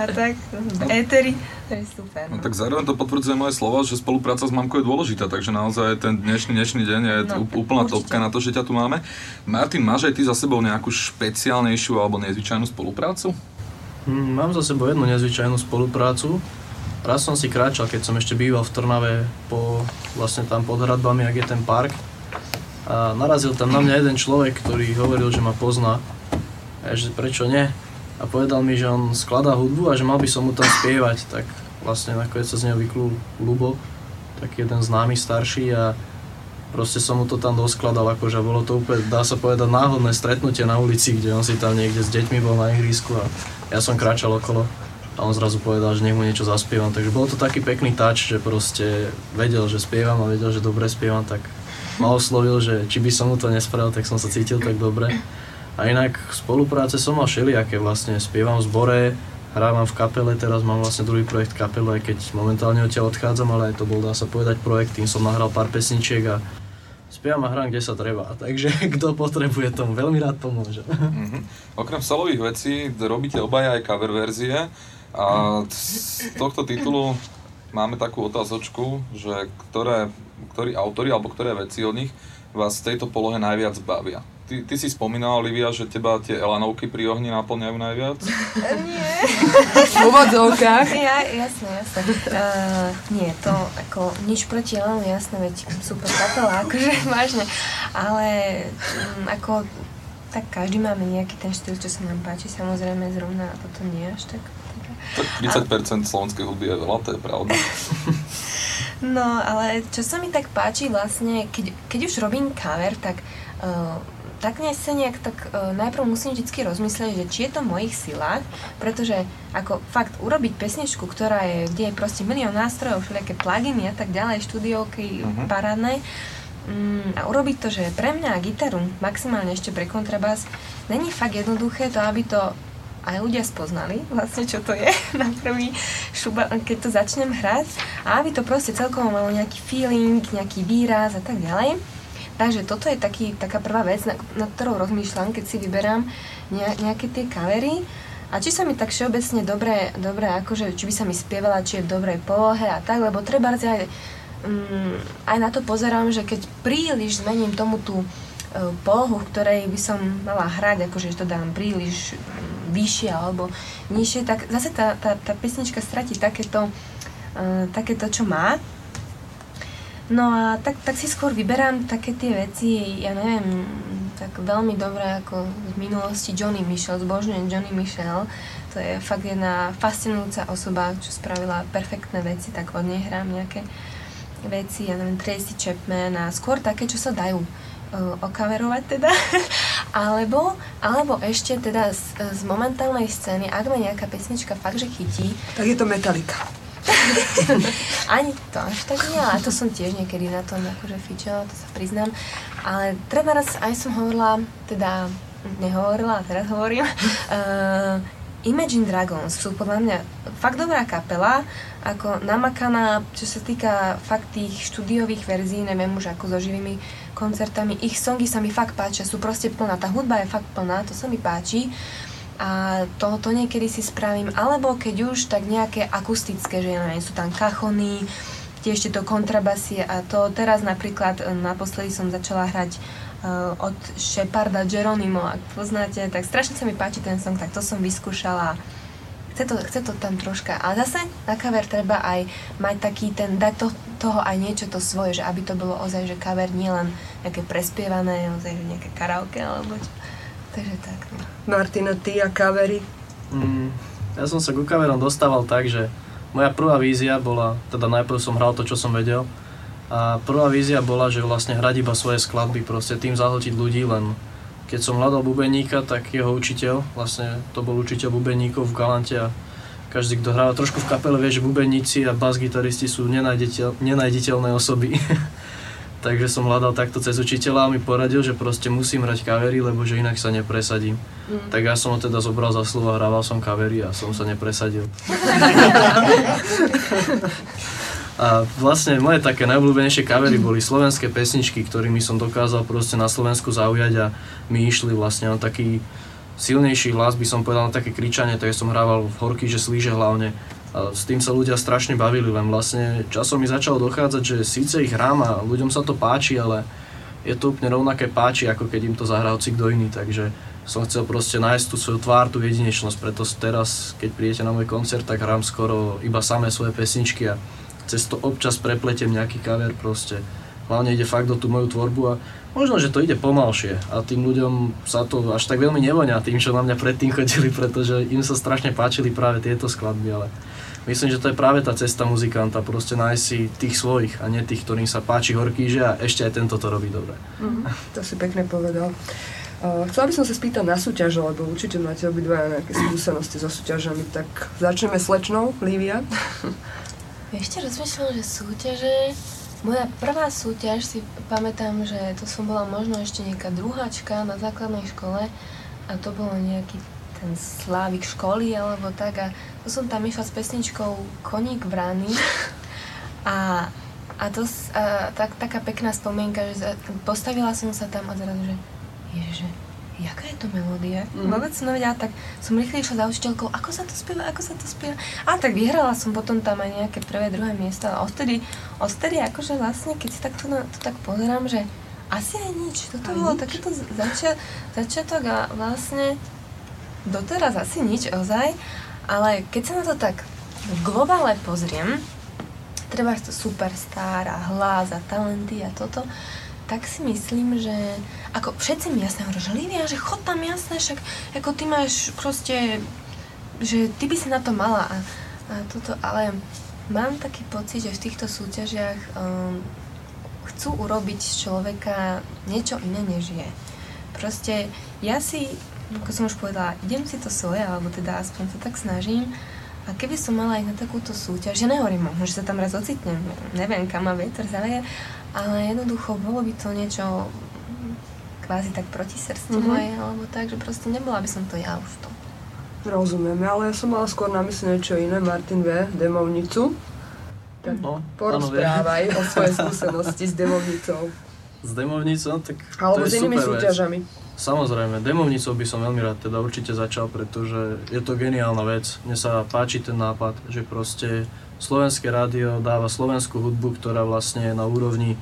a tak, v éteri, to je super. No. no tak zároveň to potvrdzuje moje slovo, že spolupráca s mamkou je dôležitá, takže naozaj ten dnešný, dnešný deň je no, úplná určite. topka na to, že ťa tu máme. Martin, máš aj ty za sebou nejakú špeciálnejšiu alebo nezvyčajnú spoluprácu? Mm, mám za sebou jednu nezvyčajnú spoluprácu, Raz som si kráčal, keď som ešte býval v Trnave, po, vlastne tam pod hradbami, ak je ten park. A narazil tam na mňa jeden človek, ktorý hovoril, že ma pozná. A že prečo nie? A povedal mi, že on skladá hudbu a že mal by som mu tam spievať. Tak vlastne nakoniec sa z neho vyklul Lubo, tak jeden známy starší a proste som mu to tam doskladal, akože bolo to úplne, dá sa povedať, náhodné stretnutie na ulici, kde on si tam niekde s deťmi bol na ihrisku a ja som kráčal okolo a on zrazu povedal, že nech mu niečo zaspievam. Takže bol to taký pekný touch, že proste vedel, že spievam a vedel, že dobre spievam, tak ma oslovil, že či by som mu to nespravil, tak som sa cítil tak dobre. A inak spolupráce som mal všelijaké vlastne, spievam v zbore, hrávam v kapele, teraz mám vlastne druhý projekt kapele, aj keď momentálne odtiaľ odchádzam, ale aj to bol, dá sa povedať, projekt, tým som nahral pár pesničiek a spievam a hrám, kde sa treba. Takže kto potrebuje tomu, veľmi rád pomôže. Mm-hmm. Okrem solových vecí robíte obaja aj cover verzie. A z tohto titulu máme takú otázočku, že ktoré, ktorí autory alebo ktoré veci od nich vás v tejto polohe najviac bavia. Ty, ty si spomínala, Olivia, že teba tie Elanovky pri ohni naplňajú najviac? Nie. v úvodzovkách? Ja, jasné, jasné. Uh, nie, to ako nič proti Elanu, jasné, veď super kapela, akože vážne. Ale um, ako tak každý máme nejaký ten štýl, čo sa nám páči, samozrejme zrovna toto nie až tak tak 30% slovenskej hudby je veľa, to je pravda. No, ale čo sa mi tak páči vlastne, keď, keď už robím cover, tak uh, tak nejak sa nejak tak uh, najprv musím vždy rozmyslieť, že či je to v mojich silách, pretože ako fakt urobiť pesničku, ktorá je, kde je proste milión nástrojov, všelijaké pluginy a tak ďalej, štúdiovky Mhm. parádne, mm, a urobiť to, že pre mňa a gitaru, maximálne ešte pre kontrabás, není fakt jednoduché to, aby to aj ľudia spoznali, vlastne čo to je na prvý šuba, keď to začnem hrať a aby to proste celkovo malo nejaký feeling, nejaký výraz a tak ďalej. Takže toto je taký, taká prvá vec, na, nad ktorou rozmýšľam, keď si vyberám ne, nejaké tie kavery. A či sa mi tak všeobecne dobre, dobre akože, či by sa mi spievala, či je v dobrej polohe a tak, lebo treba aj, mm, aj na to pozerám, že keď príliš zmením tomu tú polohu, v ktorej by som mala hrať, akože že to dám príliš mm, vyššie alebo nižšie, tak zase tá, tá, tá pesnička stratí takéto, e, takéto, čo má. No a tak, tak si skôr vyberám také tie veci, ja neviem, tak veľmi dobré ako v minulosti Johnny Michel, zbožňujem Johnny Michel. To je fakt jedna fascinujúca osoba, čo spravila perfektné veci, tak od nej hrám nejaké veci, ja neviem, Tracy Chapman a skôr také, čo sa dajú uh, okaverovať teda. alebo, alebo ešte teda z, z momentálnej scény, ak ma nejaká pesnička fakt, že chytí, Tak je to Metallica. ani to až tak nie, ale to som tiež niekedy na tom akože fičela, to sa priznám. Ale treba raz aj som hovorila, teda nehovorila, teraz hovorím, uh, Imagine Dragons sú podľa mňa fakt dobrá kapela, ako namakaná, čo sa týka fakt tých štúdiových verzií, neviem už ako so živými koncertami. Ich songy sa mi fakt páčia, sú proste plná, tá hudba je fakt plná, to sa mi páči. A to, to niekedy si spravím, alebo keď už, tak nejaké akustické, že ja neviem, sú tam kachony, tiež tieto kontrabasie a to teraz napríklad e, naposledy som začala hrať od Sheparda Geronimo, ak poznáte, tak strašne sa mi páči ten song, tak to som vyskúšala. Chce to, chce to tam troška, ale zase na cover treba aj mať taký ten, dať to, toho aj niečo to svoje, že aby to bolo ozaj, že cover nie len nejaké prespievané, ozaj, že nejaké karaoke alebo čo. Takže tak, no. Martina, ty a kavery. Mm, ja som sa ku kamerom dostával tak, že moja prvá vízia bola, teda najprv som hral to, čo som vedel, a prvá vízia bola, že vlastne hrať iba svoje skladby, proste tým zahltiť ľudí, len keď som hľadal bubeníka, tak jeho učiteľ, vlastne to bol učiteľ bubeníkov v Galante a každý, kto hráva trošku v kapele, vie, že bubeníci a bas-gitaristi sú nenájditeľ, nenájditeľné osoby. Takže som hľadal takto cez učiteľa a mi poradil, že proste musím hrať kavery, lebo že inak sa nepresadím. Mm. Tak ja som ho teda zobral za slovo, hrával som kavery a som sa nepresadil. A vlastne moje také najobľúbenejšie kavery boli slovenské pesničky, ktorými som dokázal proste na Slovensku zaujať a mi išli vlastne na taký silnejší hlas, by som povedal na také kričanie, tak som hrával v horky, že slíže hlavne. A s tým sa ľudia strašne bavili, len vlastne časom mi začalo dochádzať, že síce ich hrám a ľuďom sa to páči, ale je to úplne rovnaké páči, ako keď im to zahrá hoci iný, takže som chcel proste nájsť tú svoju tvár, tú jedinečnosť, preto teraz, keď prídete na môj koncert, tak hrám skoro iba samé svoje pesničky a cez to občas prepletiem nejaký cover proste. Hlavne ide fakt o tú moju tvorbu a možno, že to ide pomalšie a tým ľuďom sa to až tak veľmi nevonia tým, čo na mňa predtým chodili, pretože im sa strašne páčili práve tieto skladby, ale myslím, že to je práve tá cesta muzikanta, proste nájsť si tých svojich a nie tých, ktorým sa páči horkýže a ešte aj tento to robí dobre. Mhm, to si pekne povedal. Chcela by som sa spýtať na súťaže, lebo určite máte obidva nejaké skúsenosti so súťažami, tak začneme s Lečnou, Lívia. Ešte rozmýšľam, že súťaže... Moja prvá súťaž si pamätám, že to som bola možno ešte nejaká druháčka na základnej škole a to bolo nejaký ten slávik školy alebo tak a to som tam išla s pesničkou Koník brány. A, a to a, tak, taká pekná spomienka, že postavila som sa tam a zrazu, že ježe, jaká je to melódia? Mm. Vôbec som nevedela, tak som rýchlo išla za učiteľkou, ako sa to spieva, ako sa to spieva. A tak vyhrala som potom tam aj nejaké prvé, druhé miesto a odtedy, odtedy akože vlastne, keď si takto na to tak pozerám, že asi aj nič. Toto Aj bolo nič? takéto zača- začiatok a vlastne doteraz asi nič ozaj, ale keď sa na to tak v globále pozriem, treba to superstar a hlas a talenty a toto, tak si myslím, že ako všetci mi jasne hovoria, že Livia, že chod tam jasne, však ako ty máš proste, že ty by si na to mala a, a toto, ale mám taký pocit, že v týchto súťažiach um, chcú urobiť z človeka niečo iné, než je. Proste ja si, ako som už povedala, idem si to svoje, alebo teda aspoň sa tak snažím. A keby som mala aj na takúto súťaž, ja nehovorím možno, že sa tam raz ocitnem, neviem kam ma vietor zaleje, ale jednoducho bolo by to niečo kvázi tak proti srdcu Mhm. moje, alebo tak, že proste nebola by som to ja už to. Rozumiem, ale ja som mala skôr na mysle niečo iné. Martin vie demovnicu. Tak No, porozprávaj o svojej skúsenosti s demovnicou. S demovnicou, tak Alebo to s je inými super vec. súťažami. Samozrejme, demovnicou by som veľmi rád teda určite začal, pretože je to geniálna vec. Mne sa páči ten nápad, že proste slovenské rádio dáva slovenskú hudbu, ktorá vlastne je na úrovni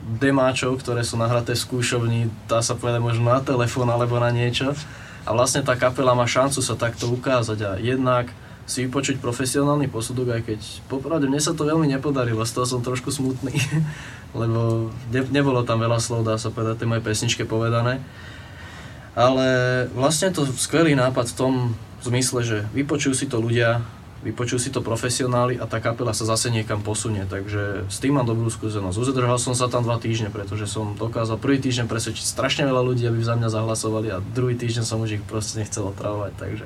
demáčov, ktoré sú nahraté v skúšovni, dá sa povedať možno na telefón alebo na niečo. A vlastne tá kapela má šancu sa takto ukázať a jednak si vypočuť profesionálny posudok, aj keď popravde mne sa to veľmi nepodarilo, z toho som trošku smutný, lebo ne, nebolo tam veľa slov, dá sa povedať, tej mojej pesničke povedané. Ale vlastne to skvelý nápad v tom zmysle, že vypočujú si to ľudia, vypočujú si to profesionáli a tá kapela sa zase niekam posunie, takže s tým mám dobrú skúsenosť. Uzadržal som sa tam dva týždne, pretože som dokázal prvý týždeň presvedčiť strašne veľa ľudí, aby za mňa zahlasovali a druhý týždeň som už ich proste nechcel otravovať, takže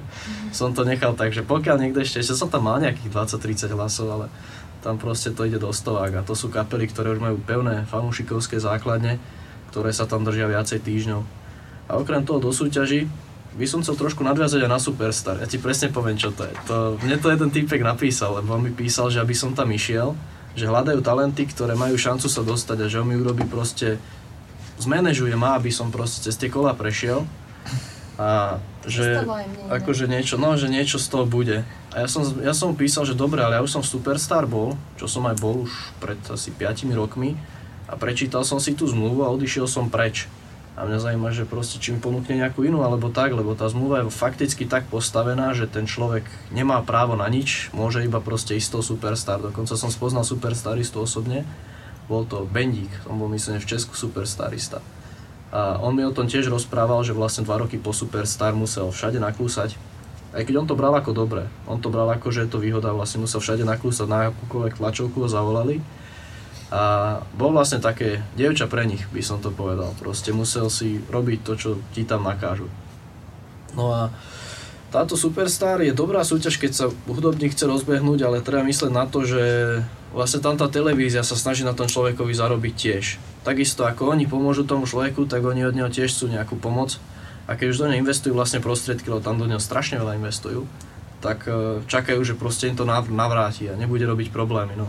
som to nechal tak, že pokiaľ niekto ešte, ešte som tam mal nejakých 20-30 hlasov, ale tam proste to ide do stovák a to sú kapely, ktoré už majú pevné fanúšikovské základne, ktoré sa tam držia viacej týždňov. A okrem toho do súťaží by som chcel trošku nadviazať aj na Superstar. Ja ti presne poviem, čo to je. To, mne to jeden týpek napísal, lebo on mi písal, že aby som tam išiel, že hľadajú talenty, ktoré majú šancu sa dostať a že on mi urobí proste, zmanéžuje ma, aby som proste cez tie kola prešiel a že akože niečo, no, že niečo z toho bude. A ja som, ja som písal, že dobre, ale ja už som v Superstar bol, čo som aj bol už pred asi 5 rokmi a prečítal som si tú zmluvu a odišiel som preč. A mňa zaujíma, že proste či mi ponúkne nejakú inú alebo tak, lebo tá zmluva je fakticky tak postavená, že ten človek nemá právo na nič, môže iba proste ísť Superstar. Dokonca som spoznal Superstaristu osobne, bol to Bendík, on bol myslím v Česku Superstarista. A on mi o tom tiež rozprával, že vlastne dva roky po Superstar musel všade naklúsať. Aj keď on to bral ako dobre, on to bral ako, že je to výhoda, vlastne musel všade naklúsať na akúkoľvek tlačovku ho zavolali. A bol vlastne také dievča pre nich, by som to povedal. Proste musel si robiť to, čo ti tam nakážu. No a táto Superstar je dobrá súťaž, keď sa hudobník chce rozbehnúť, ale treba mysleť na to, že vlastne tam tá televízia sa snaží na tom človekovi zarobiť tiež. Takisto ako oni pomôžu tomu človeku, tak oni od neho tiež chcú nejakú pomoc. A keď už do neho investujú vlastne prostriedky, lebo tam do neho strašne veľa investujú, tak e, čakajú, že proste im to nav- navráti a nebude robiť problémy. No.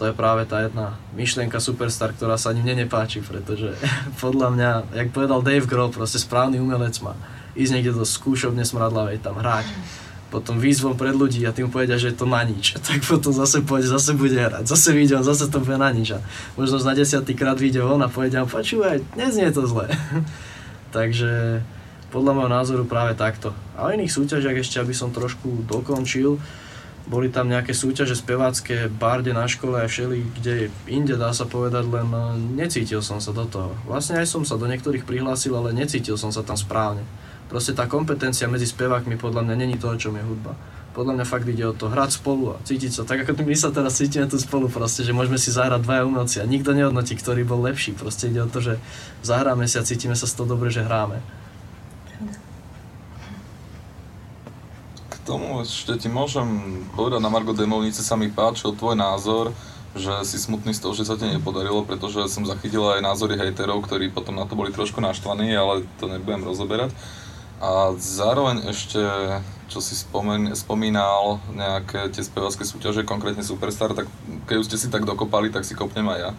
To je práve tá jedna myšlienka Superstar, ktorá sa ani mne nepáči, pretože podľa mňa, jak povedal Dave Grohl, proste správny umelec má ísť niekde do skúšovne smradlavej, tam hrať, potom výzvom pred ľudí a tým povedia, že je to na nič. Tak potom zase pôjde, zase bude hrať, zase vyjde on, zase to bude na nič. A možno na desiatý krát vyjde on a povedia, počúvaj, neznie to zle. Takže podľa môjho názoru práve takto. A o iných súťažiach ešte, aby som trošku dokončil, boli tam nejaké súťaže spevácké, barde na škole a všeli, kde inde dá sa povedať, len no, necítil som sa do toho. Vlastne aj som sa do niektorých prihlásil, ale necítil som sa tam správne. Proste tá kompetencia medzi spevákmi podľa mňa není to, o čom je hudba. Podľa mňa fakt ide o to hrať spolu a cítiť sa tak, ako my sa teraz cítime tu spolu proste, že môžeme si zahrať dvaja umelci a nikto nehodnotí, ktorý bol lepší. Proste ide o to, že zahráme si a cítime sa z toho dobre, že hráme. K tomu ešte ti môžem povedať na Margo Demovnice sa mi páčil tvoj názor, že si smutný z toho, že sa ti nepodarilo, pretože som zachytil aj názory hejterov, ktorí potom na to boli trošku naštvaní, ale to nebudem rozoberať. A zároveň ešte, čo si spomen, spomínal, nejaké tie spevacké súťaže, konkrétne Superstar, tak keď už ste si tak dokopali, tak si kopnem aj ja.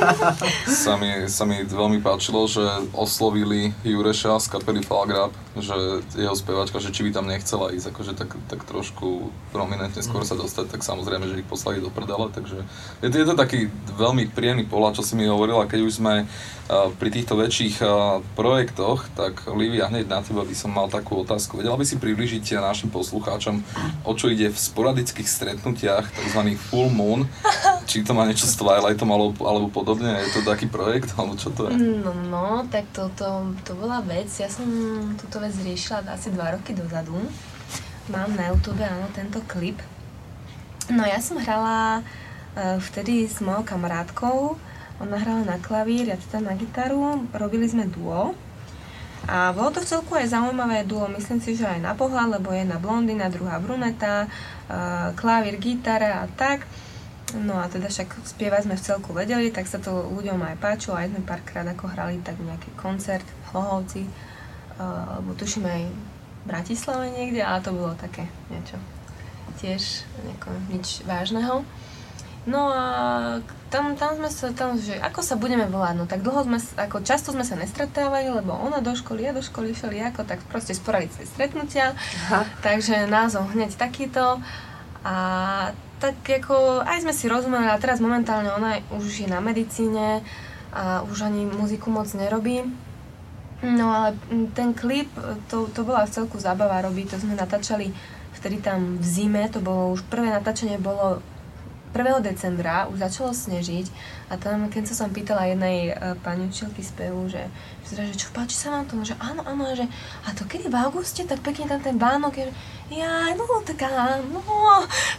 sa, mi, sa mi veľmi páčilo, že oslovili Jureša z kapely Falgrab, že jeho speváčka, že či by tam nechcela ísť, akože tak, tak trošku prominentne skôr sa dostať, tak samozrejme, že ich poslali do prdele, takže je to, je to taký veľmi príjemný pohľad, čo si mi hovorila, keď už sme uh, pri týchto väčších uh, projektoch, tak Livia, hneď na teba by som mal takú otázku. Vedela by si približiť našim poslucháčom, o čo ide v sporadických stretnutiach, tzv. full moon, či to má niečo s Twilightom alebo, alebo podobne, je to taký projekt, alebo čo to je? No, no, tak toto, to bola vec, ja som túto vec riešila asi dva roky dozadu. Mám na YouTube, áno, tento klip. No ja som hrala uh, vtedy s mojou kamarátkou, ona hrala na klavír, ja teda na gitaru, robili sme duo. A bolo to v celku aj zaujímavé duo, myslím si, že aj na pohľad, lebo jedna blondina, druhá bruneta, uh, klavír, gitara a tak. No a teda však spievať sme v celku vedeli, tak sa to ľuďom aj páčilo, aj sme párkrát ako hrali tak nejaký koncert v Hlohovci, uh, alebo tuším aj v Bratislave niekde, ale to bolo také niečo tiež nič vážneho. No a tam, tam sme sa, tam, že ako sa budeme volať, no tak dlho sme, ako často sme sa nestretávali, lebo ona do školy, ja do školy šeli ako, tak proste sporadické stretnutia, Aha. takže názov hneď takýto a tak ako aj sme si rozumeli a teraz momentálne ona už je na medicíne a už ani muziku moc nerobí. No ale ten klip, to, to bola celku zábava robiť, to sme natáčali vtedy tam v zime, to bolo už prvé natáčanie bolo 1. decembra, už začalo snežiť a tam, keď sa som pýtala jednej uh, pani učiteľky spevu, že, že, teda, že čo páči sa vám to, že áno, áno, že a to kedy v auguste, tak pekne tam ten Vánok, je, ja, no taká, no,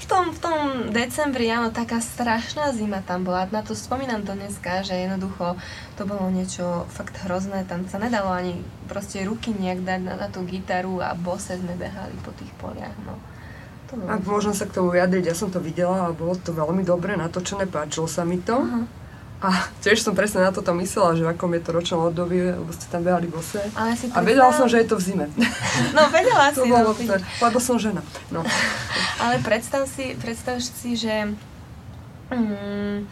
v tom, v tom decembri, áno, taká strašná zima tam bola, na to spomínam do dneska, že jednoducho to bolo niečo fakt hrozné, tam sa nedalo ani proste ruky nejak dať na, na tú gitaru a bose sme behali po tých poliach, no. To Ak môžem sa k tomu vyjadriť, ja som to videla a bolo to veľmi dobre natočené, páčilo sa mi to. A tiež som presne na toto myslela, že v akom je to ročnom období, lebo ste tam behali bose. Ale si A vedela som, že je to v zime. No, vedela to si, bolo, no, lebo som žena. No. Ale predstav si, predstav si, že... Mm,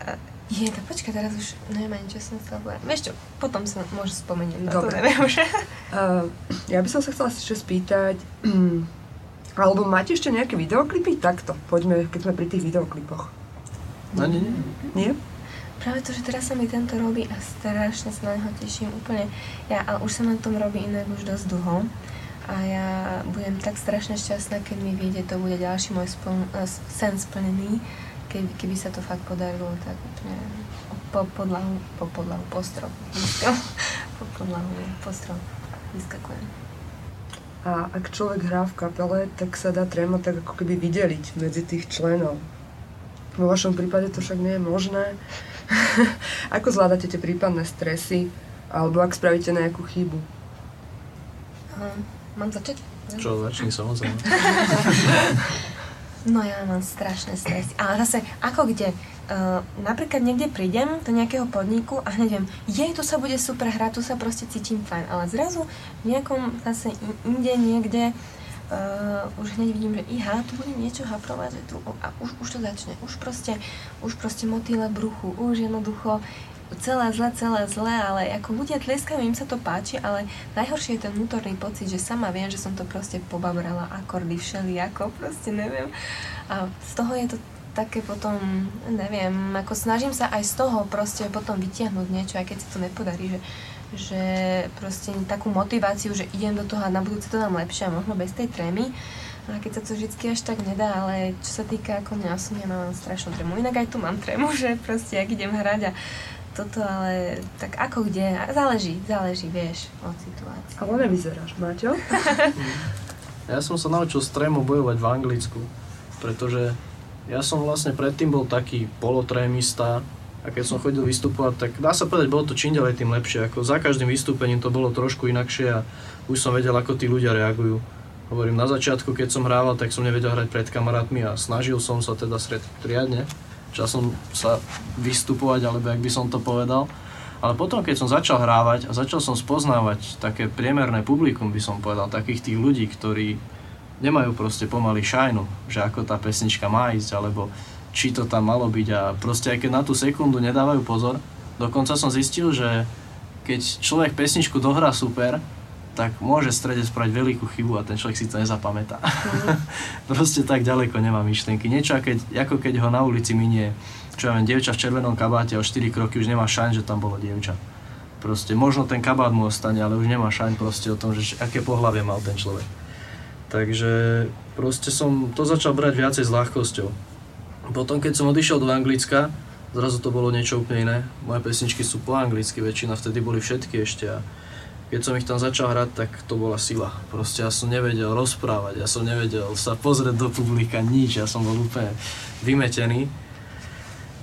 e, je, tak počkaj, teraz už neviem ani, čo som chcela povedať. Vieš čo, potom sa možno spomeniem, no to Dobre. neviem už. Uh, ja by som sa chcela ešte spýtať, alebo máte ešte nejaké videoklipy? Takto, poďme, keď sme pri tých videoklipoch. No nie, nie. Nie? Práve to, že teraz sa mi tento robí a strašne sa na neho teším úplne. Ja, ale už sa na tom robí inak už dosť dlho. A ja budem tak strašne šťastná, keď mi vyjde, to bude ďalší môj spl- eh, sen splnený. Keby, keby sa to fakt podarilo, tak úplne po podlahu, po podlahu, po strop, po podlahu, po strop, vyskakujem. A ak človek hrá v kapele, tak sa dá tréma tak ako keby vydeliť medzi tých členov. Vo vašom prípade to však nie je možné. ako zvládate tie prípadné stresy? Alebo ak spravíte nejakú chybu? Aha, mám začať? Čo, začni samozrejme. No ja mám strašné stresy. Ale zase, ako kde? Uh, napríklad niekde prídem do nejakého podniku a hneď viem, jej, tu sa bude super hrať, tu sa proste cítim fajn. Ale zrazu v nejakom zase in- inde niekde uh, už hneď vidím, že iha, tu bude niečo haprovať, že tu, a už, už to začne. Už proste, už proste motýle bruchu, už jednoducho celé zle, celé zle, ale ako ľudia tleskajú, im sa to páči, ale najhoršie je ten vnútorný pocit, že sama viem, že som to proste pobabrala akordy všelijako, proste neviem. A z toho je to také potom, neviem, ako snažím sa aj z toho proste potom vytiahnuť niečo, aj keď sa to nepodarí, že, že proste takú motiváciu, že idem do toho a na budúce to dám lepšie a možno bez tej trémy. A keď sa to vždy až tak nedá, ale čo sa týka ako mňa, ja mám strašnú trému. Inak aj tu mám trému, že proste, ak idem hrať a toto, ale tak ako kde, záleží, záleží, vieš, od situácie. Ale nevyzeráš, Maťo? Ja som sa naučil s trémou bojovať v Anglicku, pretože ja som vlastne predtým bol taký polotrémista a keď som chodil vystupovať, tak dá sa povedať, bolo to čím ďalej tým lepšie. Ako za každým vystúpením to bolo trošku inakšie a už som vedel, ako tí ľudia reagujú. Hovorím, na začiatku, keď som hrával, tak som nevedel hrať pred kamarátmi a snažil som sa teda stretnúť riadne. Časom sa vystupovať, alebo jak by som to povedal. Ale potom, keď som začal hrávať a začal som spoznávať také priemerné publikum, by som povedal, takých tých ľudí, ktorí nemajú proste pomaly šajnu, že ako tá pesnička má ísť, alebo či to tam malo byť a proste aj keď na tú sekundu nedávajú pozor, dokonca som zistil, že keď človek pesničku dohrá super, tak môže v strede spraviť veľkú chybu a ten človek si to nezapamätá. proste tak ďaleko nemá myšlienky. Niečo keď, ako keď ho na ulici minie, čo ja viem, dievča v červenom kabáte a o 4 kroky už nemá šajn, že tam bolo dievča. Proste možno ten kabát mu ostane, ale už nemá šajn proste o tom, že aké pohlavie mal ten človek. Takže proste som to začal brať viacej s ľahkosťou. Potom keď som odišiel do Anglicka, zrazu to bolo niečo úplne iné. Moje pesničky sú po anglicky, väčšina vtedy boli všetky ešte a keď som ich tam začal hrať, tak to bola sila. Proste ja som nevedel rozprávať, ja som nevedel sa pozrieť do publika, nič, ja som bol úplne vymetený.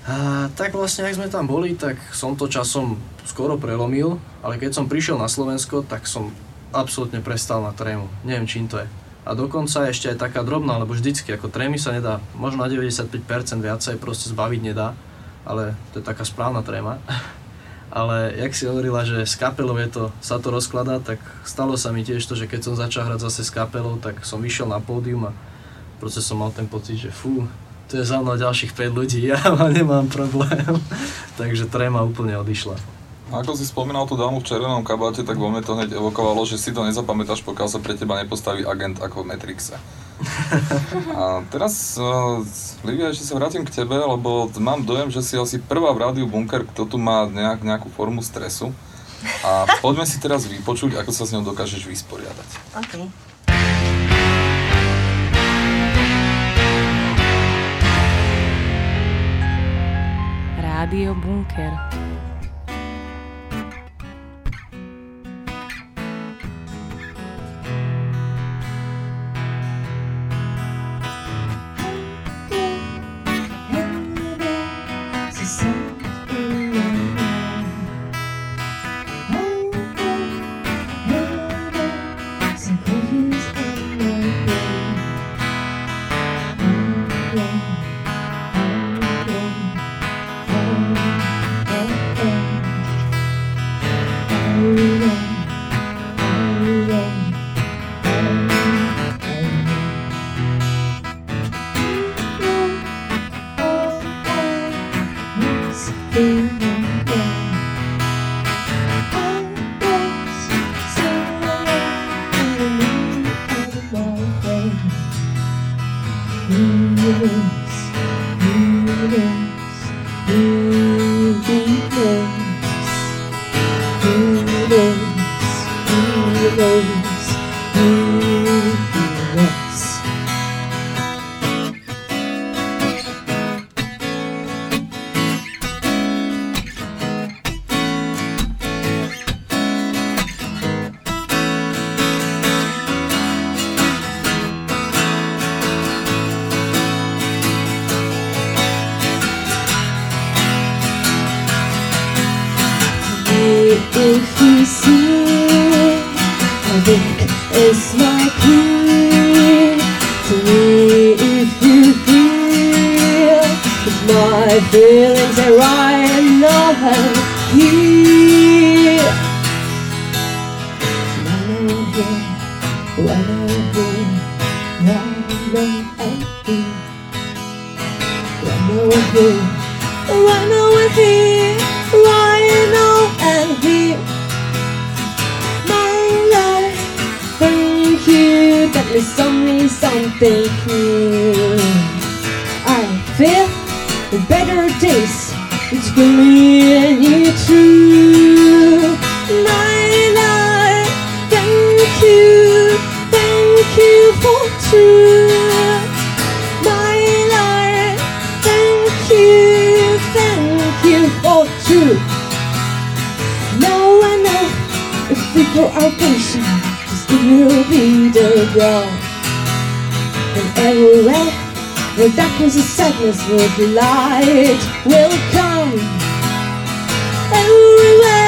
A tak vlastne, ak sme tam boli, tak som to časom skoro prelomil, ale keď som prišiel na Slovensko, tak som absolútne prestal na trému. Neviem, čím to je. A dokonca ešte aj taká drobná, lebo vždycky ako trémy sa nedá, možno na 95% viacej proste zbaviť nedá, ale to je taká správna tréma. ale jak si hovorila, že s kapelou je to, sa to rozkladá, tak stalo sa mi tiež to, že keď som začal hrať zase s kapelou, tak som vyšiel na pódium a proste som mal ten pocit, že fú, tu je za mnou ďalších 5 ľudí, ja nemám problém. Takže tréma úplne odišla. Ako si spomínal tú dámu v červenom kabáte, tak vo mne to hneď evokovalo, že si to nezapamätáš, pokiaľ sa pre teba nepostaví agent ako v Matrixe. A teraz, uh, Livia, ešte sa vrátim k tebe, lebo mám dojem, že si asi prvá v rádiu Bunker, kto tu má nejak, nejakú formu stresu. A poďme si teraz vypočuť, ako sa s ňou dokážeš vysporiadať. OK. Rádio Bunker. Run away, run away, run away, run away. My life, thank you, that is only something new. I feel the better days between me and you too. Go our patient, cause it will be the ground. And everywhere where darkness and sadness will be light will come. Everywhere,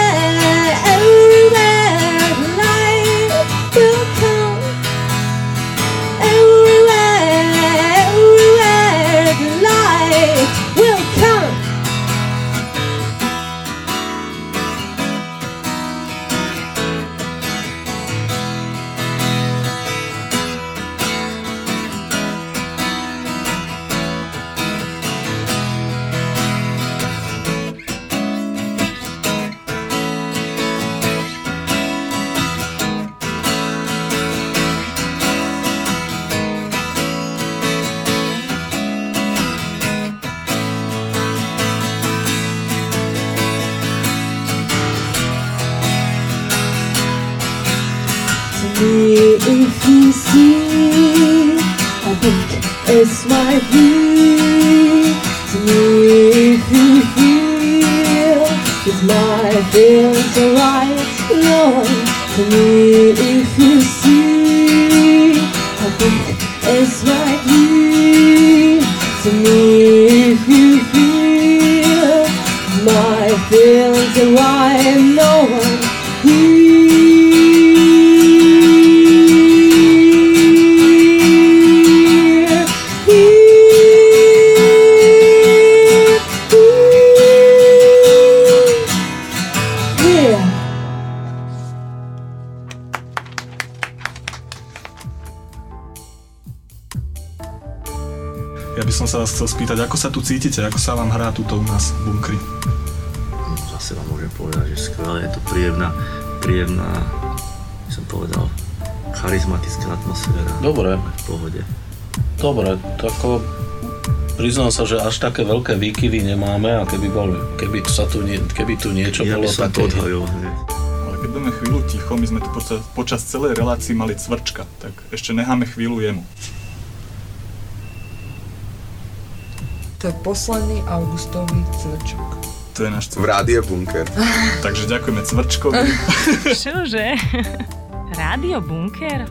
my view to me if you feel it's my feelings alright no to me cítite, ako sa vám hrá tuto u nás v bunkri? Zase vám môžem povedať, že skvelé, je to príjemná, príjemná, by som povedal, charizmatická atmosféra. Dobre. V pohode. Dobre, tak priznám sa, že až také veľké výkyvy nemáme a keby, bol, keby, sa tu, nie, keby tu niečo Ja bolo by som také... hneď. Ale keď budeme chvíľu ticho, my sme tu počas, počas celej relácii mali cvrčka, tak ešte necháme chvíľu jemu. To je posledný augustový cvrčok. To je náš V rádio Bunker. Takže ďakujeme cvrčkovi. Čože? Rádio Bunker?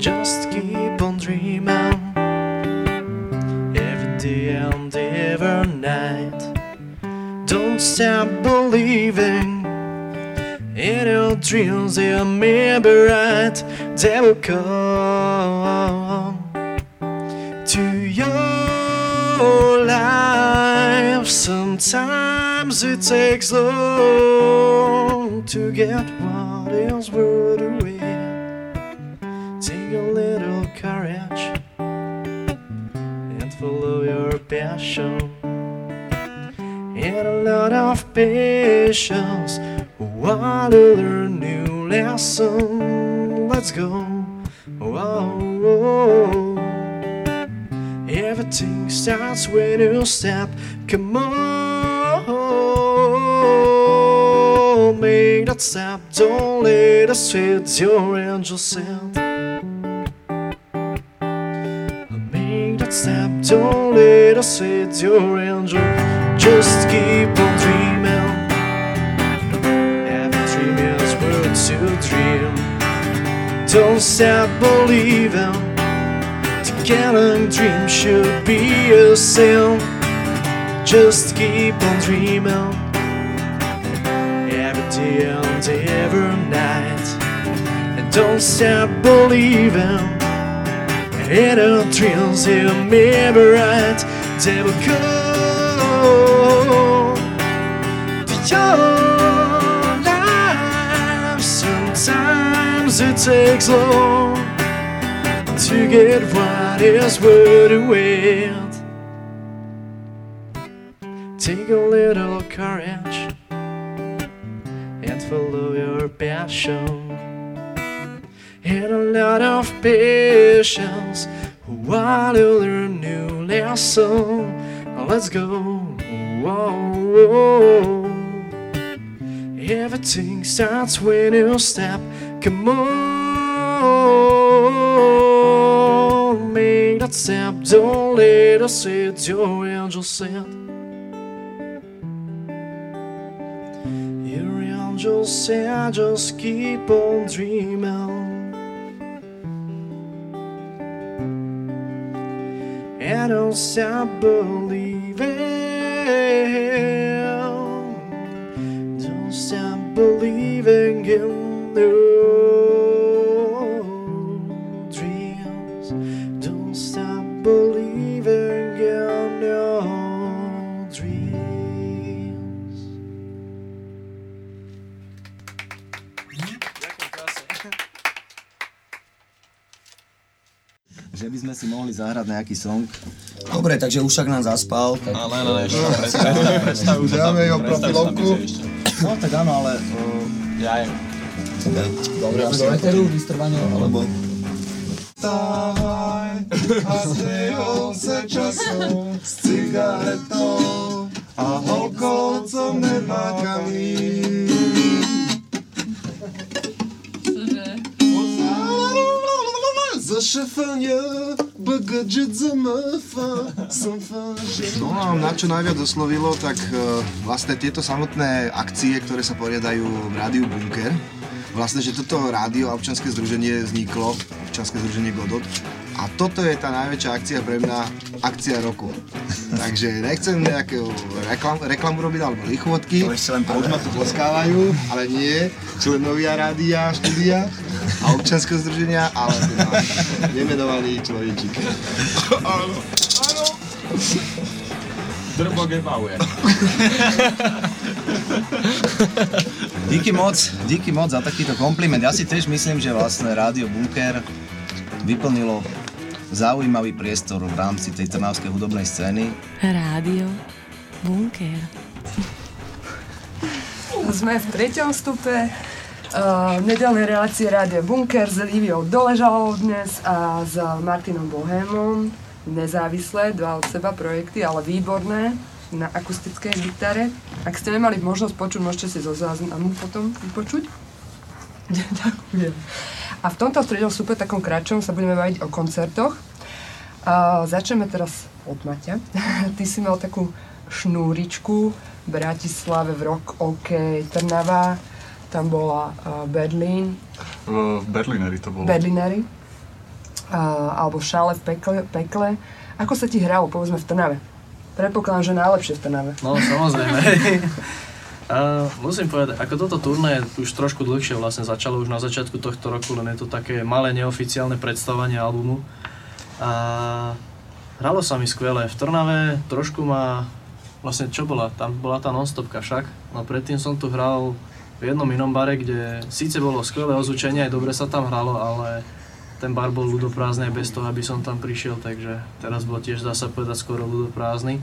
Just keep on dreaming every day and every night. Don't stop believing in your dreams. They may be right. They will come to your life. Sometimes it takes long to get what is worth away. Take a little courage and follow your passion. And a lot of patience while you learn new lesson. Let's go. Whoa, whoa. Everything starts when you step. Come on, make that step. Don't let us hit your angel sent. Make that step. Don't let us hit your angel. Just keep on dreaming. Every dream is worth to dream. Don't stop believing. To get dream should be a sin. Just keep on dreaming. Every day and every night. And don't stop believing. In our dreams, they may be right. They will come it takes long to get what is worth it. Take a little courage and follow your passion. And a lot of patience while you learn new lesson. Let's go. Whoa, whoa. Everything starts when you step. Come on, make that step. Don't let us hit your angel set. Your angel said, just keep on dreaming. And don't stop believing. Don't stop believing in your dreams. Don't stop believing in your dreams. Že by sme si mohli zahrať nejaký song. Dobre, takže Ušak nám zaspal. Tak... Ale ne, ešte predstav, predstav, už Dáme jeho predstav sa profilovku. mi ešte. No tak áno, ale... Uh, Ja je. Dobre, asi do eteru, vystrvanie, alebo... Vstávaj a zdejol se časom s cigaretou a holkou, co nemá kamín. Zašefania, bagadžet za mafa, som No a na čo najviac oslovilo, tak e, vlastne tieto samotné akcie, ktoré sa poriadajú v rádiu Bunker, vlastne, že toto rádio a občanské združenie vzniklo, občanské združenie Godot, A toto je tá najväčšia akcia pre mňa, akcia roku. Takže nechcem nejakú reklam, reklamu robiť alebo lichvotky. To ešte len ma tu poskávajú, ale nie členovia rádia, štúdia a občanského združenia, ale teda nemenovaný človečík. Áno, áno. Drbo Gebauer. Díky moc, díky moc za takýto kompliment. Ja si tiež myslím, že vlastne Rádio Bunker vyplnilo zaujímavý priestor v rámci tej trnavskej hudobnej scény. Rádio Bunker. Sme v treťom stupe uh, nedelnej relácie Rádio Bunker s Liviou Doležalovou dnes a s Martinom Bohémom. Nezávislé, dva od seba projekty, ale výborné na akustickej gitare. Ak ste nemali možnosť počuť, môžete si zo záznamu potom vypočuť. Ďakujem. A v tomto treťom stupe, takom kratšom, sa budeme baviť o koncertoch. A začneme teraz od Maťa. Ty si mal takú šnúričku v Bratislave v Rock OK Trnava, tam bola uh, Berlín, V v Berlineri to bolo. Berlinery, uh, alebo Šále v pekle, pekle. Ako sa ti hralo, povedzme, v Trnave? Predpokladám, že najlepšie v Trnave. No samozrejme. A musím povedať, ako toto turné už trošku dlhšie vlastne začalo už na začiatku tohto roku, len je to také malé neoficiálne predstavanie albumu. A hralo sa mi skvelé. V Trnave trošku ma, vlastne čo bola? Tam bola tá nonstopka však. No predtým som tu hral v jednom inom bare, kde síce bolo skvelé ozvučenie, aj dobre sa tam hralo, ale ten bar bol ľudoprázdny aj bez toho, aby som tam prišiel, takže teraz bol tiež, dá sa povedať, skoro ľudoprázdny.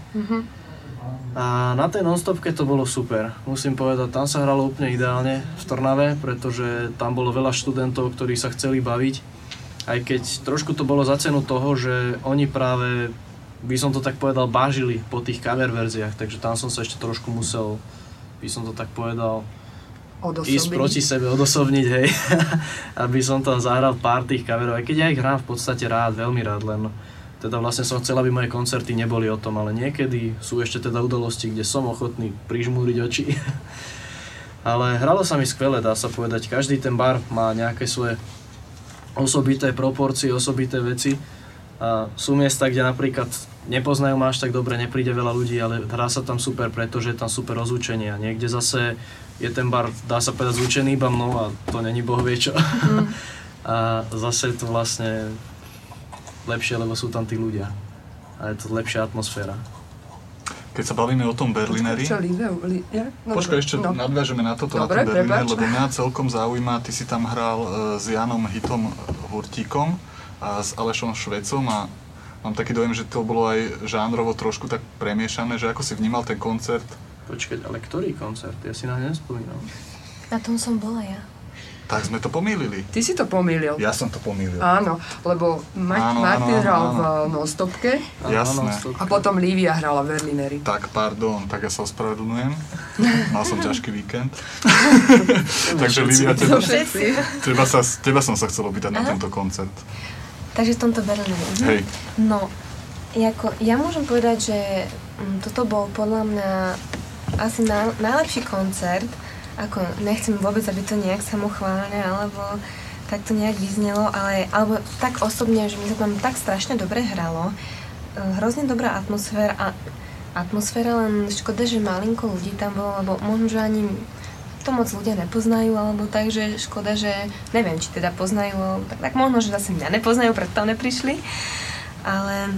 A na tej nonstopke to bolo super. Musím povedať, tam sa hralo úplne ideálne v Trnave, pretože tam bolo veľa študentov, ktorí sa chceli baviť. Aj keď trošku to bolo za cenu toho, že oni práve, by som to tak povedal, bážili po tých cover verziách, takže tam som sa ešte trošku musel, by som to tak povedal, Odosobiť. ísť proti sebe, odosobniť, hej, aby som tam zahral pár tých coverov, aj keď ja ich hrám v podstate rád, veľmi rád, len teda vlastne som chcel, aby moje koncerty neboli o tom, ale niekedy sú ešte teda udalosti, kde som ochotný prižmúriť oči. ale hralo sa mi skvele, dá sa povedať, každý ten bar má nejaké svoje osobité proporcie, osobité veci. A sú miesta, kde napríklad nepoznajú ma až tak dobre, nepríde veľa ľudí, ale hrá sa tam super, pretože je tam super rozúčenie. A niekde zase je ten bar, dá sa povedať, zúčený iba mnou a to není boh vie čo. a zase je to vlastne lepšie, lebo sú tam tí ľudia. A je to lepšia atmosféra. Keď sa bavíme o tom Berlineri, Čo, Live? Li, ja? No, Počkaj, ešte no. nadviažeme na toto, Dobre, na ten Berliner, prepáč. lebo mňa celkom zaujíma, ty si tam hral e, s Janom Hitom Hurtíkom a s Alešom Švecom a mám taký dojem, že to bolo aj žánrovo trošku tak premiešané, že ako si vnímal ten koncert. Počkať, ale ktorý koncert? Ja si na ne nespomínam. Na tom som bola ja. Tak sme to pomýlili. Ty si to pomýlil. Ja som to pomýlil. Áno, lebo Ma- Áno, Martin áno, hral áno. v Nonstopke Jasné. a potom Lívia hrala v Berlineri. Tak, pardon, tak ja sa ospravedlňujem. Mal som ťažký víkend. Takže Lívia, teba, teba, sa, teba som sa chcel opýtať na tento koncert. Takže v tomto Berlíne. mhm. Hej. No, jako, ja môžem povedať, že mm, toto bol podľa mňa asi naj, najlepší koncert. Ako, nechcem vôbec, aby to nejak samochválne, alebo tak to nejak vyznelo, ale alebo tak osobne, že mi sa tam tak strašne dobre hralo. E, Hrozne dobrá atmosféra a atmosféra, len škoda, že malinko ľudí tam bolo, lebo možno, že ani to moc ľudia nepoznajú, alebo tak, že škoda, že neviem, či teda poznajú, tak, tak možno, že zase mňa nepoznajú, preto tam neprišli. Ale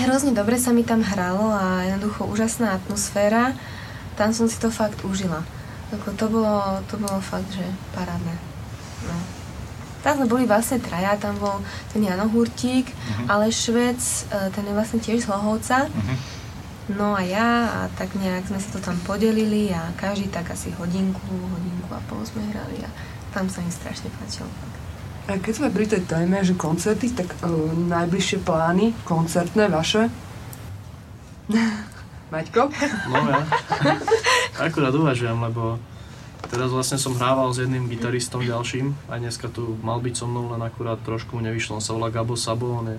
hrozne dobre sa mi tam hralo a jednoducho úžasná atmosféra. Tam som si to fakt užila. To bolo, to bolo fakt, že parádne. No. Tam sme boli vlastne traja, tam bol ten Jano Hurtík, Mhm. ale Švec, e, ten je vlastne tiež z Hlohovca. Mhm. No a ja a tak nejak sme si to tam podelili a každý tak asi hodinku, hodinku a pol sme hrali a tam sa mi strašne páčilo. A keď sme pri tej téme, že koncerty, tak uh, najbližšie plány koncertné vaše? Maťko? No ja. Akurát uvažujem, lebo teraz vlastne som hrával s jedným gitaristom ďalším, aj dneska tu mal byť so mnou, len akurát trošku mu nevyšlo. On sa volá Gabo Sabo, on je,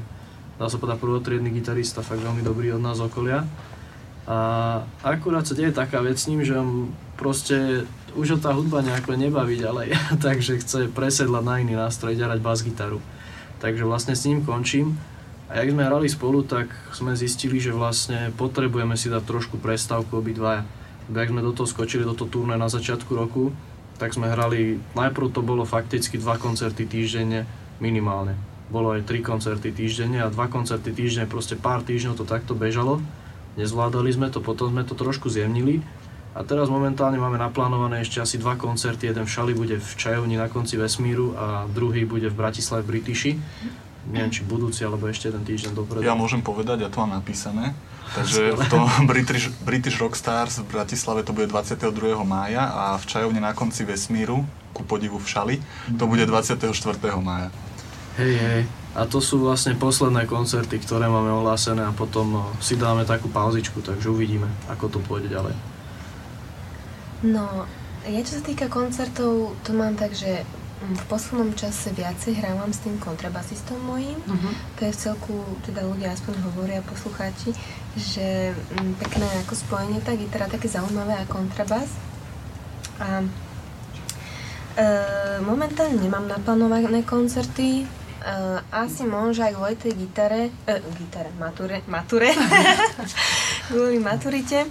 dá sa povedať, prvotriedný gitarista, fakt veľmi dobrý od nás okolia. A akurát sa deje taká vec s ním, že on proste už ho tá hudba nejako nebaví ďalej, takže chce presedlať na iný nástroj, hrať bas-gitaru. Takže vlastne s ním končím. A jak sme hrali spolu, tak sme zistili, že vlastne potrebujeme si dať trošku prestávku obidvaja. Jak sme do toho skočili, do toho turné na začiatku roku, tak sme hrali, najprv to bolo fakticky dva koncerty týždenne minimálne. Bolo aj tri koncerty týždenne a dva koncerty týždenne, proste pár týždňov to takto bežalo. Nezvládali sme to, potom sme to trošku zjemnili. A teraz momentálne máme naplánované ešte asi dva koncerty. Jeden v Šali bude v Čajovni na konci vesmíru a druhý bude v Bratislave v Britiši. Neviem, či budúci, alebo ešte jeden týždeň dopredu. Ja môžem povedať, ja to mám napísané. Takže v tom British, British Rockstars v Bratislave to bude 22. mája a v Čajovne na konci vesmíru, ku podivu v Šali, to bude 24. mája. Hej, hej. A to sú vlastne posledné koncerty, ktoré máme ohlásené a potom no, si dáme takú pauzičku, takže uvidíme, ako to pôjde ďalej. No, ja čo sa týka koncertov, to mám tak, že mm, v poslednom čase viacej hrávam s tým kontrabasistom mojím. Mhm. To je v celku, teda ľudia aspoň hovoria, poslucháči, že mm, pekné ako spojenie, tá gitara také zaujímavé a kontrabas. A e, momentálne nemám naplánované koncerty, Uh, asi môže aj kvôli tej gitare, uh, gitare, mature, mature, kvôli maturite.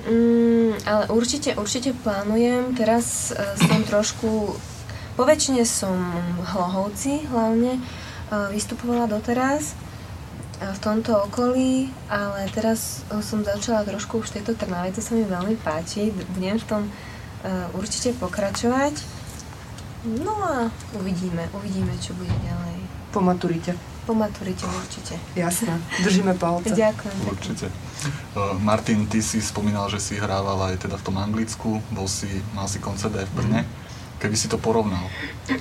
Mm, ale určite, určite plánujem, teraz uh, som trošku, po väčšine som v Hlohovci hlavne, uh, vystupovala doteraz uh, v tomto okolí, ale teraz som začala trošku už tejto Trnave, to sa mi veľmi páči, budem v tom určite pokračovať. No a uvidíme, uvidíme, čo bude ďalej. Po maturite. Po maturite určite. Jasné, držíme palce. Ďakujem. Určite. Uh, Martin, ty si spomínal, že si hrával aj teda v tom Anglicku, bol si, mal si koncert aj v Brne. Keby si to porovnal,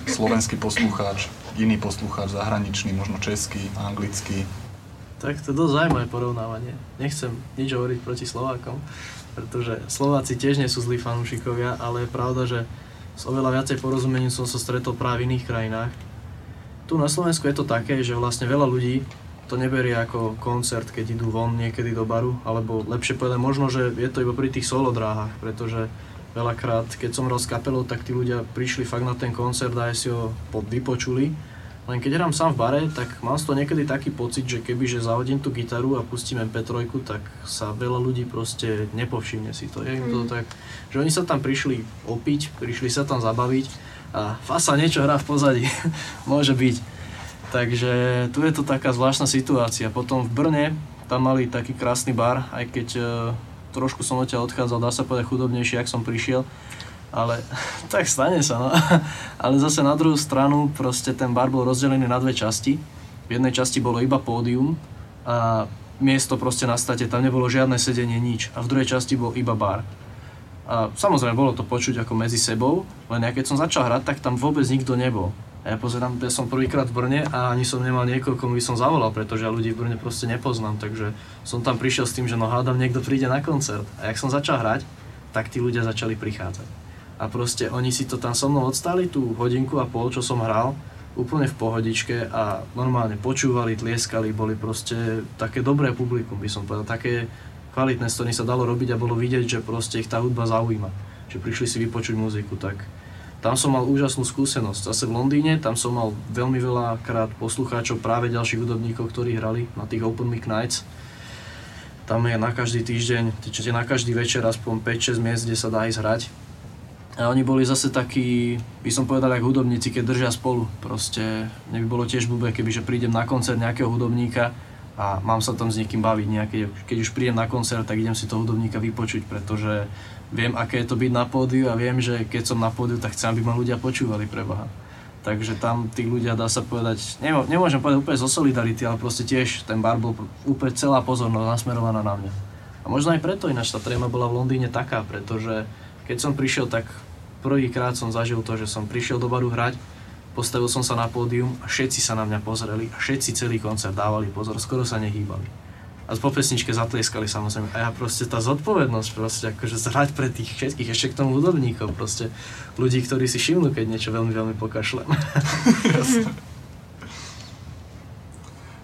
slovenský poslucháč, iný poslucháč, zahraničný, možno český, anglický, Tak to je dosť zaujímavé porovnávanie. Nechcem nič hovoriť proti Slovákom, pretože Slováci tiež nie sú zlí fanúšikovia, ale je pravda, že s oveľa viacej porozumením som sa stretol práve v iných krajinách. Tu na Slovensku je to také, že vlastne veľa ľudí to neberie ako koncert, keď idú von niekedy do baru, alebo lepšie povedať, možno, že je to iba pri tých solo dráhach, pretože veľakrát, keď som hral s kapelou, tak tí ľudia prišli fakt na ten koncert a aj si ho pod- vypočuli. Len keď hrám sám v bare, tak mám z toho niekedy taký pocit, že keby že zahodím tú gitaru a pustím MP3, tak sa veľa ľudí proste nepovšimne si to. Je im to Mm. tak, že oni sa tam prišli opiť, prišli sa tam zabaviť a fasa niečo hrá v pozadí. Môže byť. Takže tu je to taká zvláštna situácia. Potom v Brne, tam mali taký krásny bar, aj keď e, trošku som odtiaľ odchádzal, dá sa povedať chudobnejšie, ak som prišiel. Ale tak stane sa, no. Ale zase na druhú stranu proste ten bar bol rozdelený na dve časti. V jednej časti bolo iba pódium a miesto proste na state, tam nebolo žiadne sedenie, nič. A v druhej časti bol iba bar. A samozrejme bolo to počuť ako medzi sebou, len ja keď som začal hrať, tak tam vôbec nikto nebol. A ja pozerám, ja som prvýkrát v Brne a ani som nemal niekoho, komu by som zavolal, pretože ja ľudí v Brne proste nepoznám, takže som tam prišiel s tým, že no hádam, niekto príde na koncert. A jak som začal hrať, tak tí ľudia začali prichádzať. A proste oni si to tam so mnou odstali tú hodinku a pol, čo som hral, úplne v pohodičke a normálne počúvali, tlieskali, boli proste také dobré publikum, by som povedal, také kvalitné, s sa dalo robiť a bolo vidieť, že proste ich tá hudba zaujíma. Že prišli si vypočuť muziku, tak tam som mal úžasnú skúsenosť. Zase v Londýne, tam som mal veľmi veľa krát poslucháčov, práve ďalších hudobníkov, ktorí hrali na tých Open Mic Nights. Tam je na každý týždeň, čiže na každý večer aspoň 5-6 miest, kde sa dá ísť hrať. A oni boli zase takí, by som povedal, ako hudobníci, keď držia spolu. Proste mne bolo tiež blbé, keby že prídem na koncert nejakého hudobníka a mám sa tam s niekým baviť. Nejaké, keď už prídem na koncert, tak idem si toho hudobníka vypočuť, pretože viem, aké je to byť na pódiu a viem, že keď som na pódiu, tak chcem, aby ma ľudia počúvali pre Boha. Takže tam tí ľudia, dá sa povedať, nemô- nemôžem povedať úplne zo solidarity, ale proste tiež ten bar bol úplne celá pozornosť nasmerovaná na mňa. A možno aj preto ináč tá tréma bola v Londýne taká, pretože keď som prišiel, tak prvýkrát som zažil to, že som prišiel do baru hrať, postavil som sa na pódium a všetci sa na mňa pozreli a všetci celý koncert dávali pozor, skoro sa nehýbali. A po pesničke zatlieskali samozrejme. A ja proste tá zodpovednosť proste akože zhrať pre tých všetkých, ešte k tomu hudobníkov proste. Ľudí, ktorí si všimnú, keď niečo veľmi, veľmi pokašlem.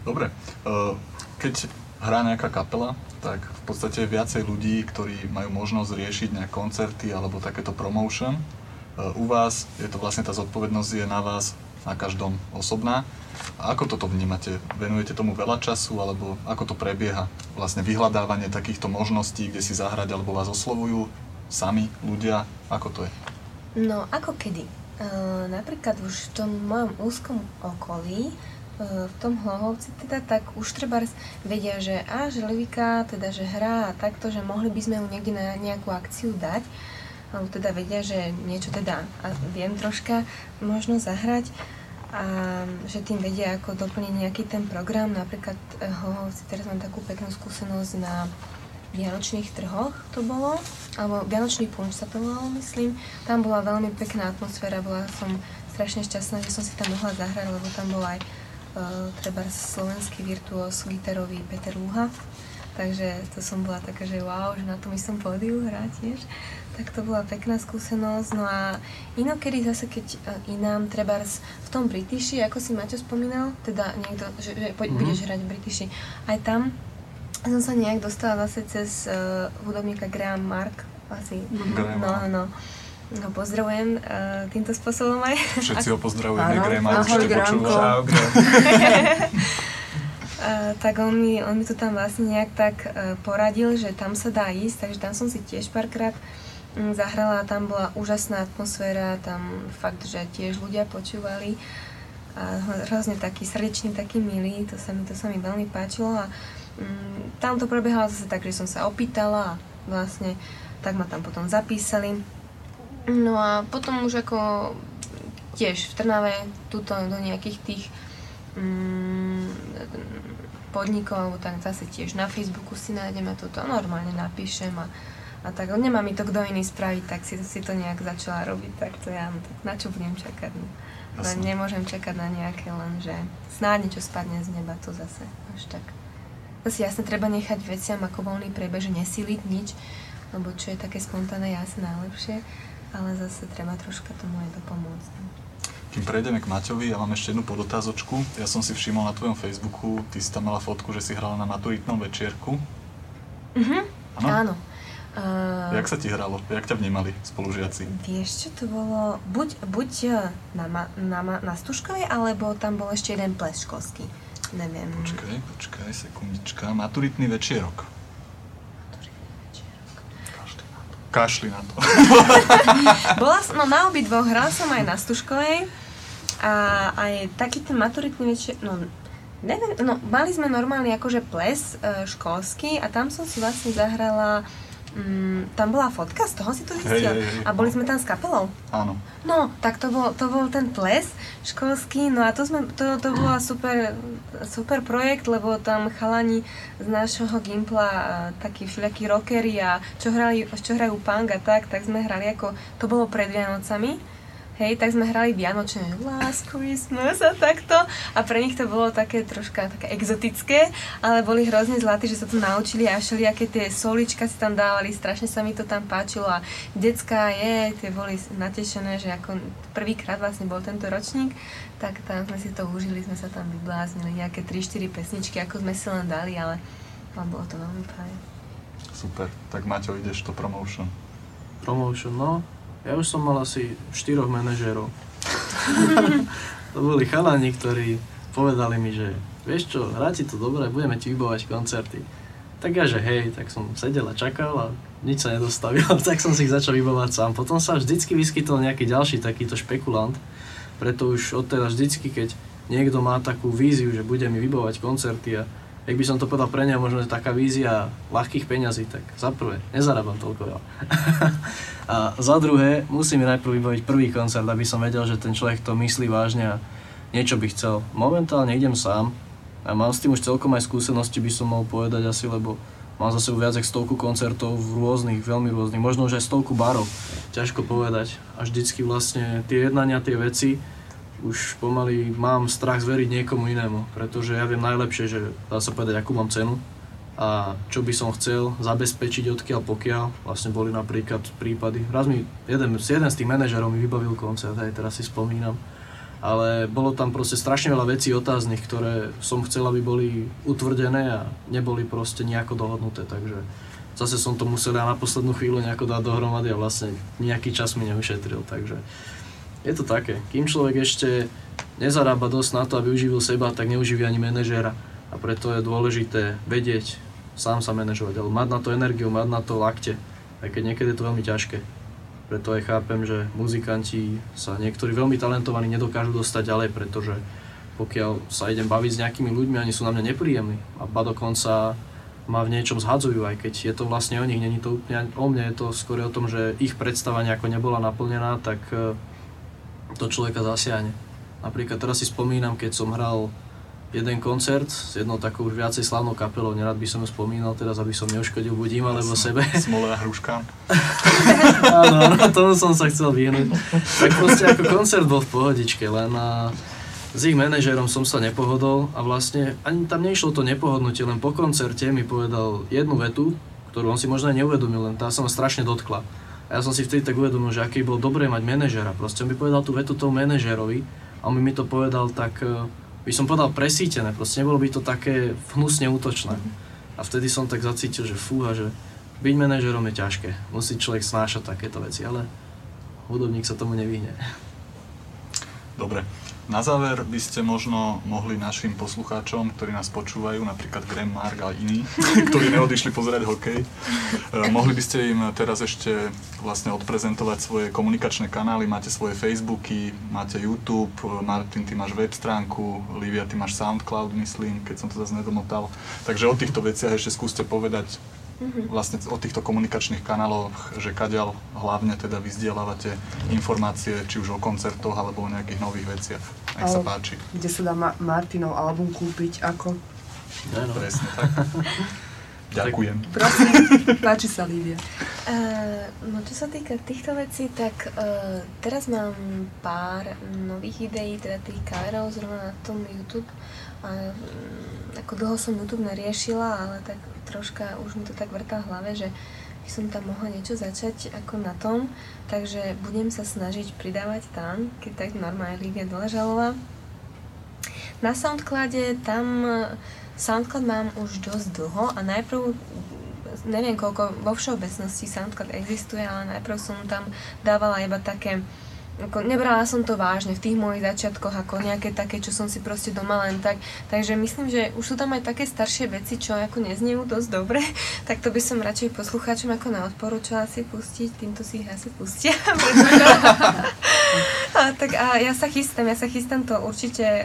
Dobre, eh, keď hrá nejaká kapela, tak v podstate je viacej ľudí, ktorí majú možnosť riešiť nejaké koncerty alebo takéto promotion. U vás je to vlastne tá zodpovednosť je na vás na každom osobná. A ako toto vnímate? Venujete tomu veľa času, alebo ako to prebieha? Vlastne vyhľadávanie takýchto možností, kde si zahrať, alebo vás oslovujú sami ľudia? Ako to je? No, ako kedy? Uh, napríklad už v tom mojom úzkom okolí, uh, v tom Hlohovci teda, tak už treba vedia, že a, že Livika teda, že hrá a takto, že mohli by sme ju niekde na nejakú akciu dať, alebo teda vedia, že niečo teda a viem troška možno zahrať a že tým vedia ako doplniť nejaký ten program, napríklad uh, Hlohovci, teraz mám takú peknú skúsenosť na Vianočných trhoch to bolo, alebo Vianočný punč sa to volalo, myslím. Tam bola veľmi pekná atmosféra, bola som strašne šťastná, že som si tam mohla zahrať, lebo tam bol aj uh, treba slovenský virtuós gitarový Peter Lúha. Takže to som bola taká, že wow, že na tom som pódiu hrať tiež. Tak to bola pekná skúsenosť. No a inokedy zase, keď uh, inám, treba v tom Britiši, ako si Maťo spomínal, teda niekto, že, že poď, mm-hmm. budeš hrať v Britiši, aj tam som sa nejak dostala zase cez uh, hudobníka Graham Mark, asi. Graham. No, no, no. Pozdravujem uh, týmto spôsobom aj. Všetci ho pozdravujeme, Graham ahoj, určite počúva. Uh, tak on mi, on mi to tam vlastne nejak tak uh, poradil, že tam sa dá ísť, takže tam som si tiež párkrát zahrala, tam bola úžasná atmosféra, tam fakt, že tiež ľudia počúvali a hrozne taký srdečný, taký milý, to sa mi, to sa mi veľmi páčilo a um, tam to prebiehalo zase tak, že som sa opýtala a vlastne tak ma tam potom zapísali. No a potom už ako tiež v Trnave, tuto do nejakých tých mm, podnikov, alebo tak zase tiež na Facebooku si nájdeme toto normálne napíšem a, a tak. Nemá mi to kto iný spraviť, tak si, si to nejak začala robiť, tak to ja, tak na čo budem čakať? No. Len nemôžem čakať na nejaké len, že snáď niečo spadne z neba, to zase až tak. Zase jasne treba nechať veciam ako voľný priebeh, že nesiliť nič, lebo čo je také spontánne, je asi najlepšie, ale zase treba troška tomu aj dopomôcť. no. Kým prejdeme k Maťovi, ja mám ešte jednu podotázočku. Ja som si všimol na tvojom Facebooku, ty si tam mala fotku, že si hrala na maturitnom večierku. Mhm, Áno? áno. Uh, Jak sa ti hralo? Jak ťa vnímali spolužiaci? Vieš čo, to bolo buď, buď eh, na, ma, na, ma, na Stužkovej, alebo tam bol ešte jeden ples školský. Neviem. Počkaj, počkaj, sekundička. Maturitný večierok. Kašli na to. Bola som, no na obidvoch, hrala som aj na Stužkovej a aj taký ten maturitný večer, no neviem, no mali sme normálny akože ples e, školský a tam som si vlastne zahrala, mm, tam bola fotka, z toho si to zistil? hej, hej. A boli sme tam s kapelou? Áno. No, tak to bol, to bol ten ples školský, no a to, sme, to, to bola super, super projekt, lebo tam chalani z nášho gimpla, takí všelijakí rockery a čo, hrali, čo hrajú punk a tak, tak sme hrali ako, to bolo pred Vianocami, Hej, tak sme hrali Vianočné Last Christmas a takto a pre nich to bolo také troška také exotické, ale boli hrozne zlatí, že sa to naučili a všelijaké tie solička si tam dávali, strašne sa mi to tam páčilo a decka je, tie boli natešené, že ako prvýkrát vlastne bol tento ročník, tak tam sme si to užili, sme sa tam vybláznili, nejaké 3-4 pesničky, ako sme si len dali, ale, ale bolo to veľmi fajn. Super. Tak Maťo, ideš to promotion. Promotion, no. Ja už som mal asi štyroch manažérov. to boli chalani, ktorí povedali mi, že vieš čo, hrá ti to dobre, budeme ti vybovať koncerty. Tak ja, že hej, tak som sedel a čakal a nič sa nedostavil, tak som si ich začal vybovať sám. Potom sa vždycky vyskytol nejaký ďalší takýto špekulant, preto už odteraz vždycky, keď niekto má takú víziu, že bude mi vybovať koncerty a jak by som to povedal pre neho, možno je taká vízia ľahkých peňazí, tak za prvé, nezarábam toľko veľa. a za druhé, musím najprv vybaviť prvý koncert, aby som vedel, že ten človek to myslí vážne a niečo by chcel. Momentálne idem sám a mám s tým už celkom aj skúsenosti, by som mohol povedať asi, lebo mám za sebou viac ako stovku koncertov v rôznych, veľmi rôznych, možno už aj stovku barov. Ťažko povedať. A vždycky vlastne tie jednania, tie veci, už pomaly mám strach zveriť niekomu inému, pretože ja viem najlepšie, že dá sa povedať, akú mám cenu a čo by som chcel zabezpečiť odkiaľ pokiaľ. Vlastne boli napríklad prípady, raz mi jeden, jeden z tých manažerov mi vybavil koncert, aj teraz si spomínam, ale bolo tam proste strašne veľa vecí otáznych, ktoré som chcel, aby boli utvrdené a neboli proste nejako dohodnuté, takže zase som to musel na poslednú chvíľu nejako dať dohromady a vlastne nejaký čas mi neušetril, takže je to také. Kým človek ešte nezarába dosť na to, aby uživil seba, tak neuživí ani manažéra. A preto je dôležité vedieť, sám sa manažovať, ale mať na to energiu, mať na to lakte, aj keď niekedy je to veľmi ťažké. Preto aj chápem, že muzikanti sa niektorí veľmi talentovaní nedokážu dostať ďalej, pretože pokiaľ sa idem baviť s nejakými ľuďmi, oni sú na mňa nepríjemní a ba dokonca ma v niečom zhadzujú, aj keď je to vlastne o nich, není to úplne o mne, je to skôr o tom, že ich predstava nejako nebola naplnená, tak e, to človeka zasiahne. Napríklad teraz si spomínam, keď som hral jeden koncert s jednou takou už viacej slavnou kapelou, nerad by som ju spomínal teraz, aby som neuškodil buď im alebo sebe. Smole a hruška. Áno, áno, tomu som sa chcel vyhnúť. Tak proste ako koncert bol v pohodičke, len a s ich manažérom som sa nepohodol a vlastne ani tam nešlo to nepohodnutie, len po koncerte mi povedal jednu vetu, ktorú on si možno aj neuvedomil, len tá sa ma strašne dotkla. Ja som si vtedy tak uvedomil, že aký bol dobré mať manažéra. Proste on mi povedal tú vetu tomu manažérovi a on mi to povedal tak, eh, by som povedal presítené, proste nebolo by to také hnusne útočné. A vtedy som tak zacítil, že fúha, že byť manažérom je ťažké. Musí človek snášať takéto veci, ale hudobník sa tomu nevyhne. Dobre. Na záver by ste možno mohli našim poslucháčom, ktorí nás počúvajú, napríklad Graham Mark a iní, ktorí neodišli pozerať hokej, eh, mohli by ste im teraz ešte vlastne odprezentovať svoje komunikačné kanály, máte svoje Facebooky, máte YouTube, eh, Martin, ty máš web stránku, Livia, ty máš Soundcloud, myslím, keď som to zase nedomotal. Takže o týchto veciach ešte skúste povedať. Vlastne o týchto komunikačných kanáloch, že kadiaľ hlavne teda vyzdielávate informácie, či už o koncertoch alebo o nejakých nových veciach. Nech sa páči. Kde sa dá Ma- Martinov album kúpiť, ako? Áno. Presne tak. Ďakujem. Prosím, páči sa Lívia. Uh, no čo sa týka týchto vecí, tak uh, teraz mám pár nových ideí, teda tých coverov zrovna na tom YouTube. A, mm, ako dlho som YouTube neriešila, ale tak troška už mi to tak vrtá v hlave, že by som tam mohla niečo začať ako na tom, takže budem sa snažiť pridávať tam, keď tak normálne Lívia Doležalová. Na Soundclade tam Soundcloud mám už dosť dlho a najprv neviem koľko vo všeobecnosti Soundcloud existuje, ale najprv som tam dávala iba také ako, nebrala som to vážne v tých mojich začiatkoch ako nejaké také, čo som si proste doma len tak. Takže myslím, že už sú tam aj také staršie veci, čo ako neznejú dosť dobre, tak to by som radšej poslucháčom ako neodporúčala si pustiť, týmto si ich asi pustia. a, tak a ja sa chystám, ja sa chystám to určite e,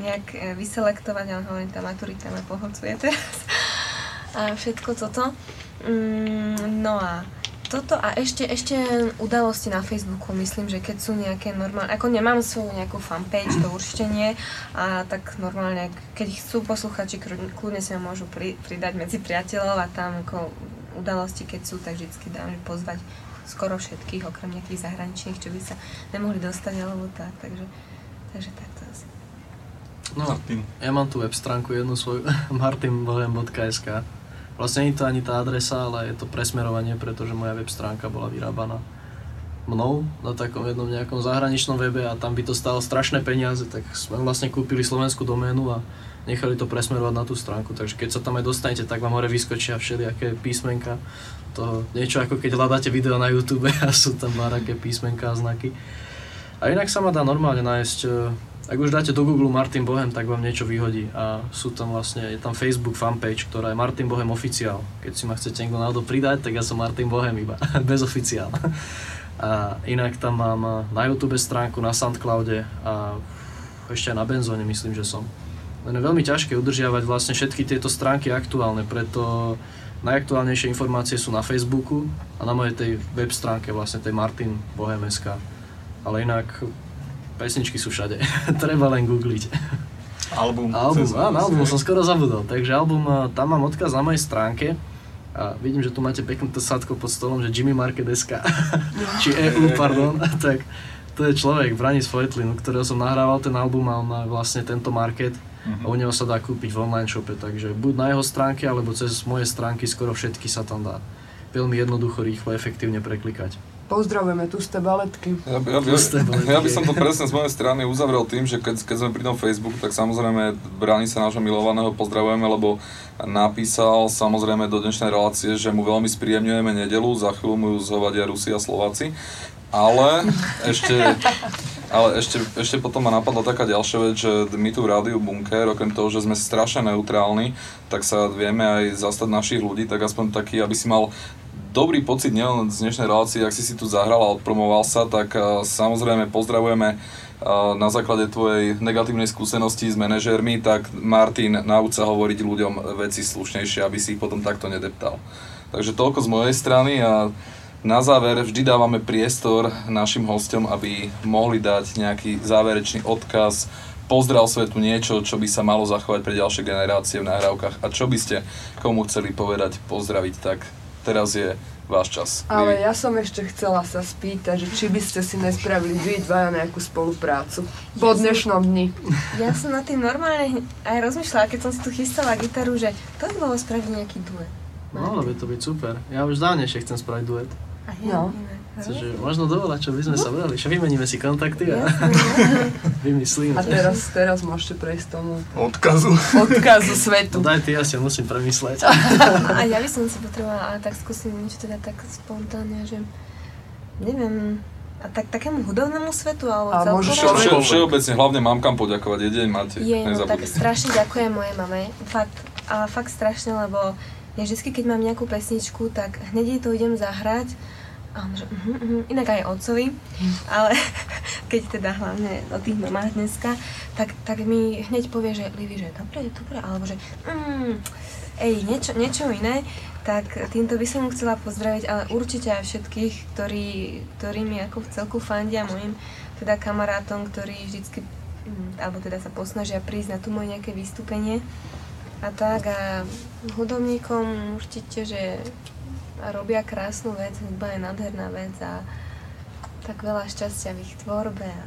nejak e, vyselektovať, ale hovorím, tá maturita ma pohlcuje teraz. A všetko toto. Mm, no a toto a ešte, ešte udalosti na Facebooku, myslím, že keď sú nejaké normálne, ako nemám svoju nejakú fanpage, to určite nie, a tak normálne, keď chcú posluchači, kľud- kľudne si ma môžu pri, pridať medzi priateľov a tam ako udalosti, keď sú, tak vždycky dám pozvať skoro všetkých, okrem nejakých zahraničných, čo by sa nemohli dostať alebo tak, takže, takže takto asi. No, ja mám tu web stránku jednu svoju, martinbohem.sk. Vlastne nie je to ani tá adresa, ale je to presmerovanie, pretože moja web stránka bola vyrábaná mnou na takom jednom nejakom zahraničnom webe a tam by to stalo strašné peniaze, tak sme vlastne kúpili slovenskú doménu a nechali to presmerovať na tú stránku, takže keď sa tam aj dostanete, tak vám hore vyskočia všelijaké písmenka, toho, niečo ako keď hľadáte video na YouTube a sú tam nejaké písmenka a znaky. A inak sa ma dá normálne nájsť, e, ak už dáte do Google Martin Bohem, tak vám niečo vyhodí a sú tam vlastne, je tam Facebook fanpage, ktorá je Martin Bohem oficiál. Keď si ma chcete niekto náhodou pridať, tak ja som Martin Bohem iba, bez oficiál. A inak tam mám na YouTube stránku, na Soundcloude a ešte aj na Benzone myslím, že som. Len je veľmi ťažké udržiavať vlastne všetky tieto stránky aktuálne, preto najaktuálnejšie informácie sú na Facebooku a na mojej tej web stránke, vlastne tej Martin Bohem.sk. Ale inak pesničky sú všade, treba len googliť. Album. Album, áno, album som skoro zabudol. Takže album, a tam mám odkaz na mojej stránke. A vidím, že tu máte pekné to sadko pod stolom, že Jimmy Market.sk, či EU, pardon, tak to je človek, Branis Vojtlin, u ktorého som nahrával ten album a on má vlastne tento market a u neho sa dá kúpiť v online shope, takže buď na jeho stránke, alebo cez moje stránky, skoro všetky sa tam dá veľmi jednoducho, rýchlo, efektívne preklikať. Pozdravujeme tu z baletky. Ja, ja, ja, ja by som to presne z mojej strany uzavrel tým, že keď, keď sme pri tom Facebooku, tak samozrejme bráni sa nášho milovaného pozdravujeme, lebo napísal samozrejme do dnešnej relácie, že mu veľmi spríjemňujeme nedelu, za chvíľu mu ju zhovadia Rusi a Slováci. Ale ešte, Ale ešte, ešte potom ma napadla taká ďalšia vec, že my tu v Rádiu Bunker, okrem toho, že sme strašne neutrálni, tak sa vieme aj zastať našich ľudí, tak aspoň taký, aby si mal dobrý pocit nielen z dnešnej relácie, ak si si tu zahral a odpromoval sa, tak uh, samozrejme pozdravujeme uh, na základe tvojej negatívnej skúsenosti s manažérmi, tak Martin, nauč sa hovoriť ľuďom veci slušnejšie, aby si ich potom takto nedeptal. Takže toľko z mojej strany a na záver vždy dávame priestor našim hostom, aby mohli dať nejaký záverečný odkaz, pozdrav svetu niečo, čo by sa malo zachovať pre ďalšie generácie v nahrávkach a čo by ste komu chceli povedať, pozdraviť, tak teraz je váš čas. Ale ja som ešte chcela sa spýtať, že či by ste si nespravili vy dvaja nejakú spoluprácu po dnešnom dni. Ja som na tým normálne aj rozmýšľala, keď som si tu chystala gitaru, že to by bolo spraviť nejaký duet. Mohlo by to byť super. Ja už dávnejšie chcem spraviť duet. A ja, No. Takže možno dovolať, čo by sme sa brali. Čo vymeníme si kontakty a vymyslíme. A teraz, teraz môžete prejsť tomu Odkazu. odkazu svetu. No daj ty, ja si musím premysleť. A ja by som si potrebovala, ale tak skúsim niečo teda tak spontánne, že neviem, a tak takému hudobnému svetu, alebo A môžeš celkovo? Vše, všeobecne, hlavne mám kam poďakovať, jeden máte, Je, no tak strašne ďakujem mojej mame, fakt, ale fakt strašne, lebo ja vždy, keď mám nejakú pesničku, tak hneď jej to idem zahrať a on že uh-huh, uh-huh. inak aj otcovi, ale keď teda hlavne o tých mamách dneska, tak, tak mi hneď povie, že Livi, že dobre, dobre, alebo že mm, ej, niečo, niečo iné, tak týmto by som chcela pozdraviť, ale určite aj všetkých, ktorí, ktorí mi ako v celku fandia, mojim teda kamarátom, ktorí vždycky, mm, alebo teda sa posnažia prísť na tu moje nejaké vystúpenie. A tak a hudobníkom určite, že robia krásnu vec, hudba je nádherná vec a tak veľa šťastia v ich tvorbe a,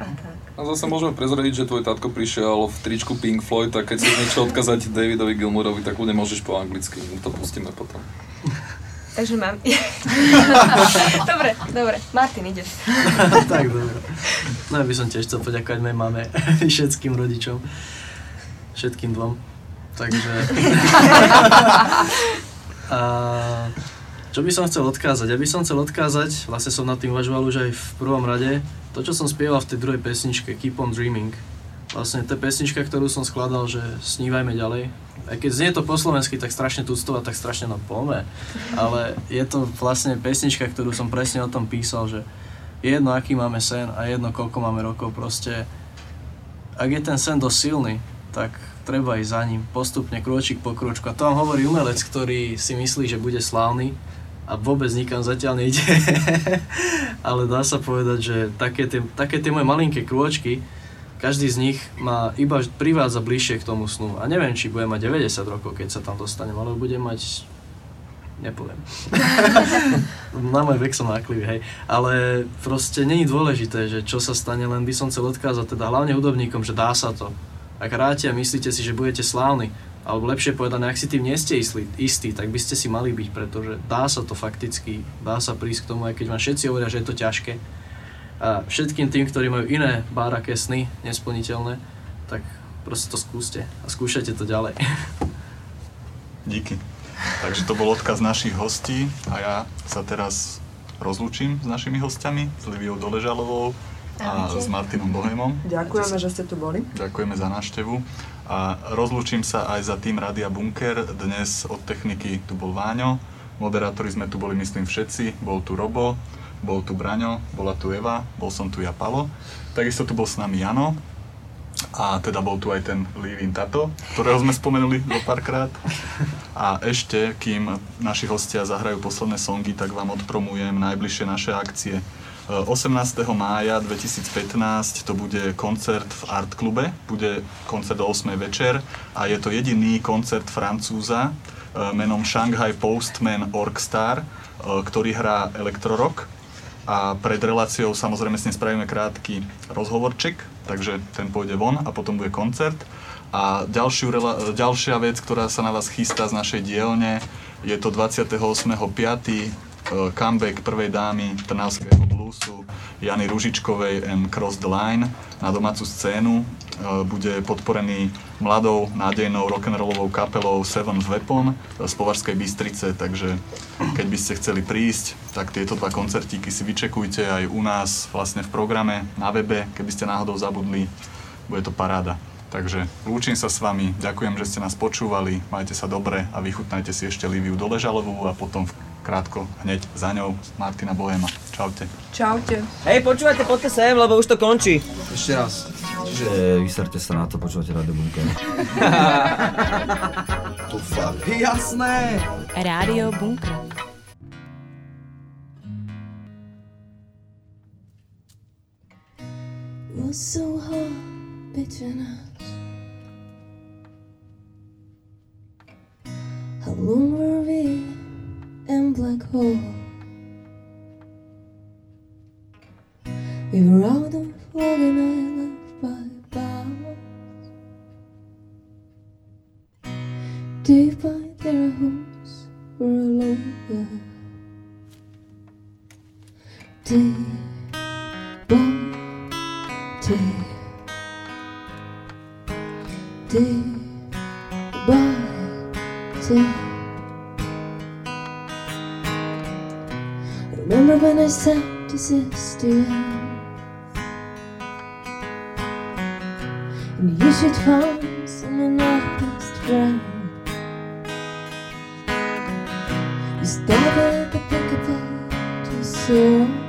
a tak. A zase môžeme prezradiť, že tvoj tatko prišiel v tričku Pink Floyd, tak keď chceš niečo odkazať Davidovi Gilmorovi, tak ľudia môžeš po anglicky, my to pustíme potom. Takže mám... dobre, dobre. Martin, ideš. tak, dobre. No ja by som tiež chcel poďakovať mojej mame i všetkým rodičom. Všetkým dvom. Takže... A čo by som chcel odkázať? Ja by som chcel odkázať, vlastne som nad tým uvažoval už aj v prvom rade, to, čo som spieval v tej druhej pesničke, Keep on Dreaming. Vlastne je pesnička, ktorú som skladal, že snívajme ďalej. Aj keď znie to po slovensky tak strašne tucto tak strašne nám poďme, ale je to vlastne pesnička, ktorú som presne o tom písal, že je jedno, aký máme sen a jedno, koľko máme rokov, proste ak je ten sen dosť silný, tak treba ísť za ním postupne, krôčik po krôčku. A to vám hovorí umelec, ktorý si myslí, že bude slávny a vôbec nikam zatiaľ nejde. Ale dá sa povedať, že také tie, také tie moje malinké krôčky, každý z nich ma iba privádza bližšie k tomu snu. A neviem, či budem mať 90 rokov, keď sa tam dostanem, alebo budem mať nepoviem. Na môj vek som náklivý, hej. Ale proste není dôležité, že čo sa stane, len by som chcel odkázať teda hlavne hudobníkom, že dá sa to. Ak hráte a myslíte si, že budete slávni, alebo lepšie povedané, ak si tým nie ste istí, tak by ste si mali byť, pretože dá sa to fakticky, dá sa prísť k tomu, aj keď vám všetci hovoria, že je to ťažké. A všetkým tým, ktorí majú iné báraké sny, nesplniteľné, tak proste to skúste a skúšajte to ďalej. Díky. Takže to bol odkaz našich hostí a ja sa teraz rozlúčim s našimi hostiami, s Liviou Doležalovou a s Martinom Bohemom. Ďakujeme, že ste tu boli. Ďakujeme za návštevu a rozlúčim sa aj za tým Rádia Bunker. Dnes od techniky tu bol Váňo, moderátori sme tu boli myslím všetci, bol tu Robo, bol tu Braňo, bola tu Eva, bol som tu ja Palo. Takisto tu bol s nami Jano a teda bol tu aj ten Livin Tato, ktorého sme spomenuli zo párkrát. A ešte, kým naši hostia zahrajú posledné songy, tak vám odpromujem najbližšie naše akcie. E, 18. mája 2015 to bude koncert v Art klube, bude koncert o 8. večer a je to jediný koncert Francúza e, menom Shanghai Postman Orkstar, e, ktorý hrá elektrorock a pred reláciou samozrejme s ním spravíme krátky rozhovorček, takže ten pôjde von a potom bude koncert. A ďalšia vec, ktorá sa na vás chystá z našej dielne, je to 28.5. e, comeback prvej dámy Trnavského bluesu Jany Ružičkovej and Cross the Line na domácu scénu. bude podporený mladou, nádejnou rock'n'rollovou kapelou Seven's Weapon z Považskej Bystrice, takže keď by ste chceli prísť, tak tieto dva koncertíky si vyčekujte aj u nás vlastne v programe na webe, keby ste náhodou zabudli, bude to paráda. Takže lúčim sa s vami, ďakujem, že ste nás počúvali, majte sa dobre a vychutnajte si ešte Liviu Doležalovú a potom krátko hneď za ňou Martina Bohema. Čaute. Čaute. Hej, počúvajte, poďte sem, lebo už to končí. Ešte raz. Čiže vyserte sa na to, počúvate Radio Bunker. To fakt. Jasné. Rádio Bunker. was so hard between us. How long were we in black hole? We were out on fog and I left by bars. Day by their homes were alone. Day by day, day accept existing And you should find someone else to drown You stare at the pick of it too soon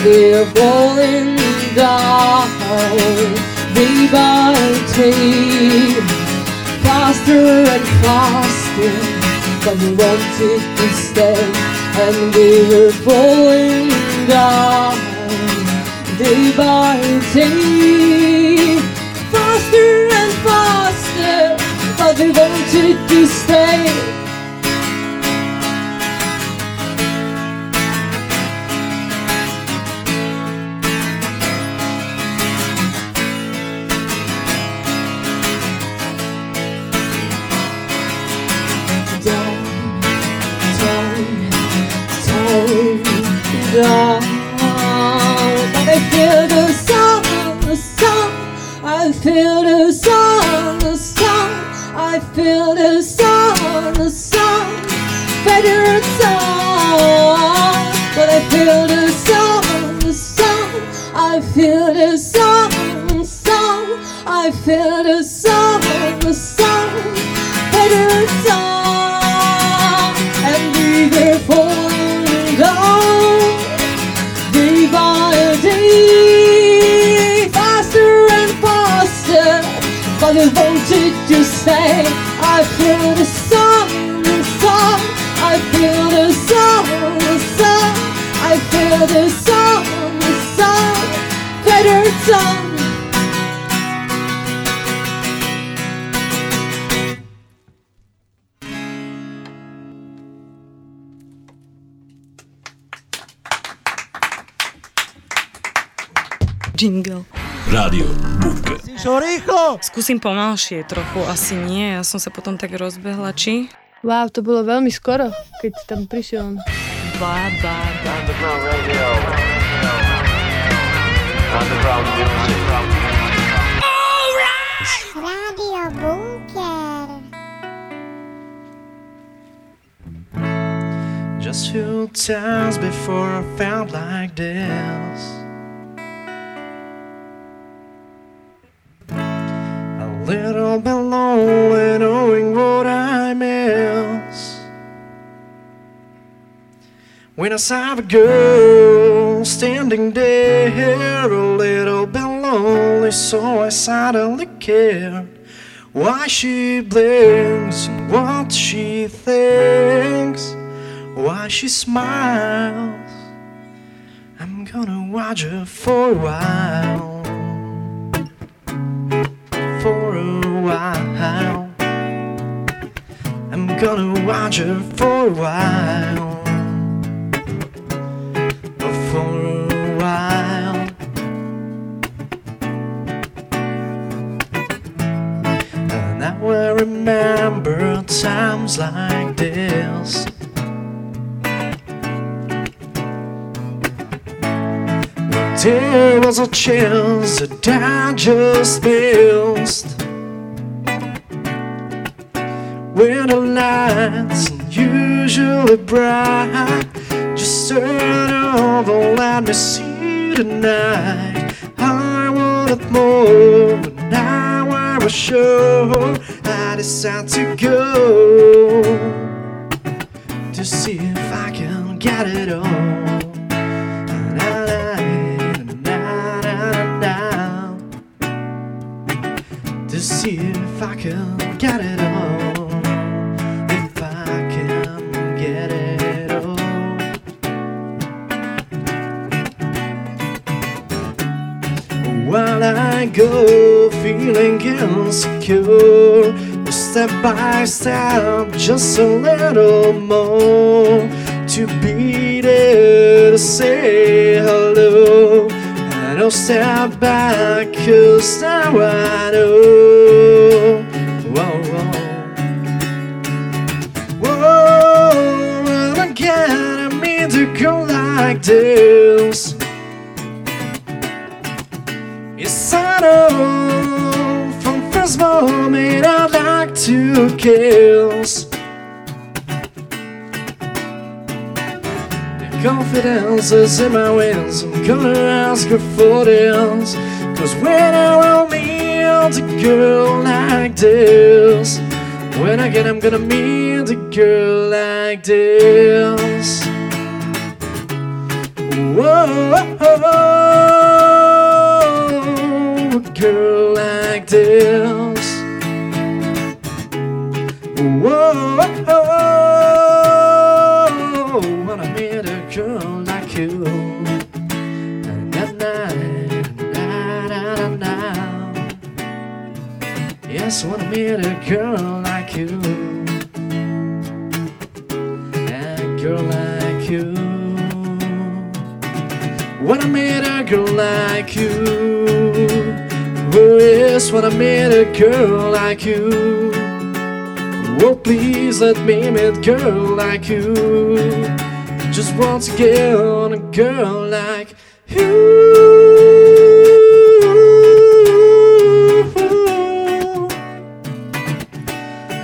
time that we are falling down. Day by day Faster and faster But we wanted to stay. And we were falling down. Day by day Faster and faster But we wanted to stay Skúsim pomalšie trochu, asi nie. Ja som sa potom tak rozbehla, či? Wow, to bolo veľmi skoro, keď tam prišiel. Bá, bá, bá. Rádio Bunker. Just few times before I felt like this. Little bit lonely knowing what I miss. When I saw a girl standing there, a little bit lonely, so I suddenly cared why she blinks what she thinks, why she smiles. I'm gonna watch her for a while, while. I'm gonna watch her for a while for a while. And I remember times like this. There was a chance that I just missed. When nights, lights usually bright just turn over, let me see tonight. I wanted more, but now I was sure I decide to go to see if I can get it all. To see if I can get it I go feeling insecure, step by step, just a little more to be there to say hello. I don't step back, cause now I know. Whoa, whoa. Whoa, again, I mean to go like this. From first moment I'd like to kiss. The confidence is in my wings. I'm gonna ask her for this. Cause when I will meet a girl like this, when again I'm gonna meet a girl like this. Whoa, girl like this. Whoa, when I meet a girl like you. Yes, when I meet a girl like you. A girl like you. When I meet a girl like you. Oh, yes, when I meet a girl like you. Oh, please let me meet a girl like you. Just once again, a girl like you.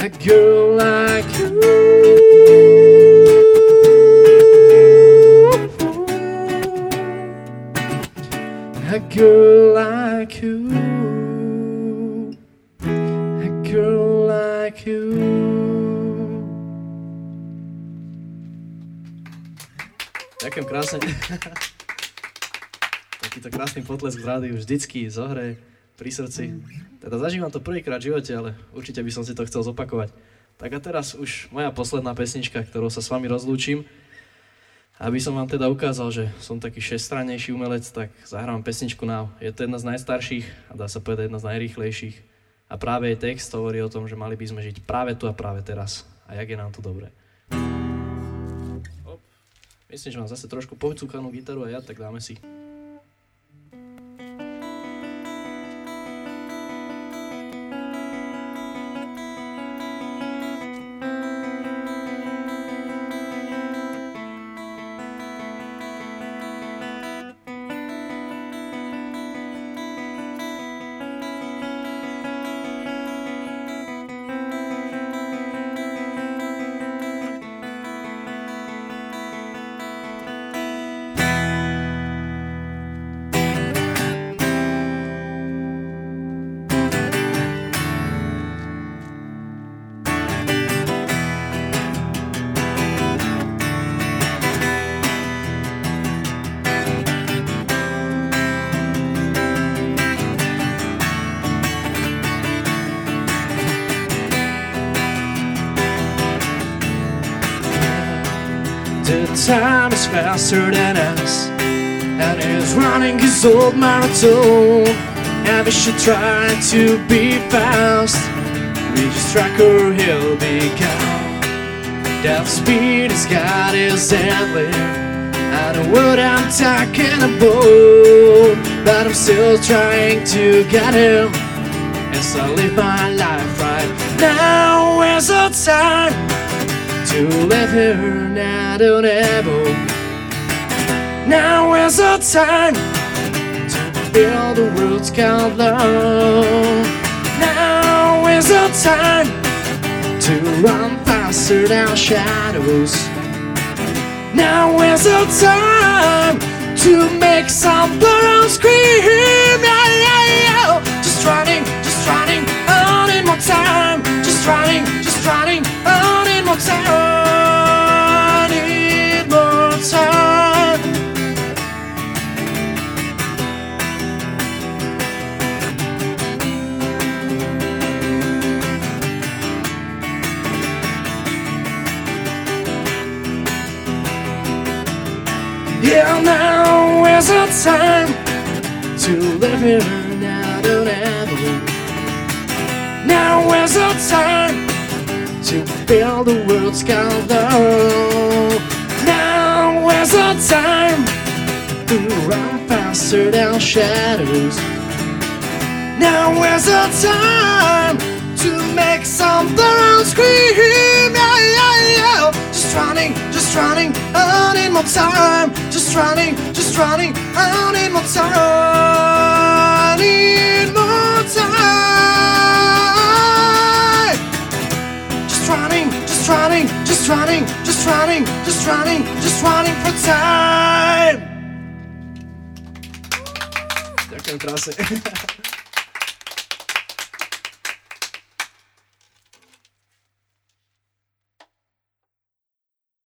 A girl like you. A girl like you. Ďakujem krásne. Takýto krásny potlesk z rádiu vždycky zohre pri srdci. Teda zažívam to prvýkrát v živote, ale určite by som si to chcel zopakovať. Tak a teraz už moja posledná pesnička, ktorou sa s vami rozlúčim. Aby som vám teda ukázal, že som taký šestrannejší umelec, tak zahrám pesničku Now. Je to jedna z najstarších a dá sa povedať jedna z najrýchlejších. A práve jej text hovorí o tom, že mali by sme žiť práve tu a práve teraz. A jak je nám tu dobre. Myslím, že mám zase trošku pohcúkanú gitaru a ja, tak dáme si. Faster than us. And he's running his old marathon. And we should try to be fast. We just track or he'll be gone. That speed has got his endless. I know what I'm talking about, but I'm still trying to get him as I live my life right now. Is the time to live here now? Don't ever. Now is the time to build the world's gone low. Now is the time to run faster than shadows. Now is the time to make some blood scream. Yeah, yeah, yeah. Just running, just running, on in more time. Just running, just running, on in more time. Time to live here now, don't ever. Now is the time to feel the world's low. Now is the time to run faster down shadows. Now is the time to make something scream. Yeah, yeah, yeah. Just running, just running, I need more time. Just running, just running, I need more time. I need more time. Just running, just running, just running, just running, just running, just running for time. Ďakujem krásne.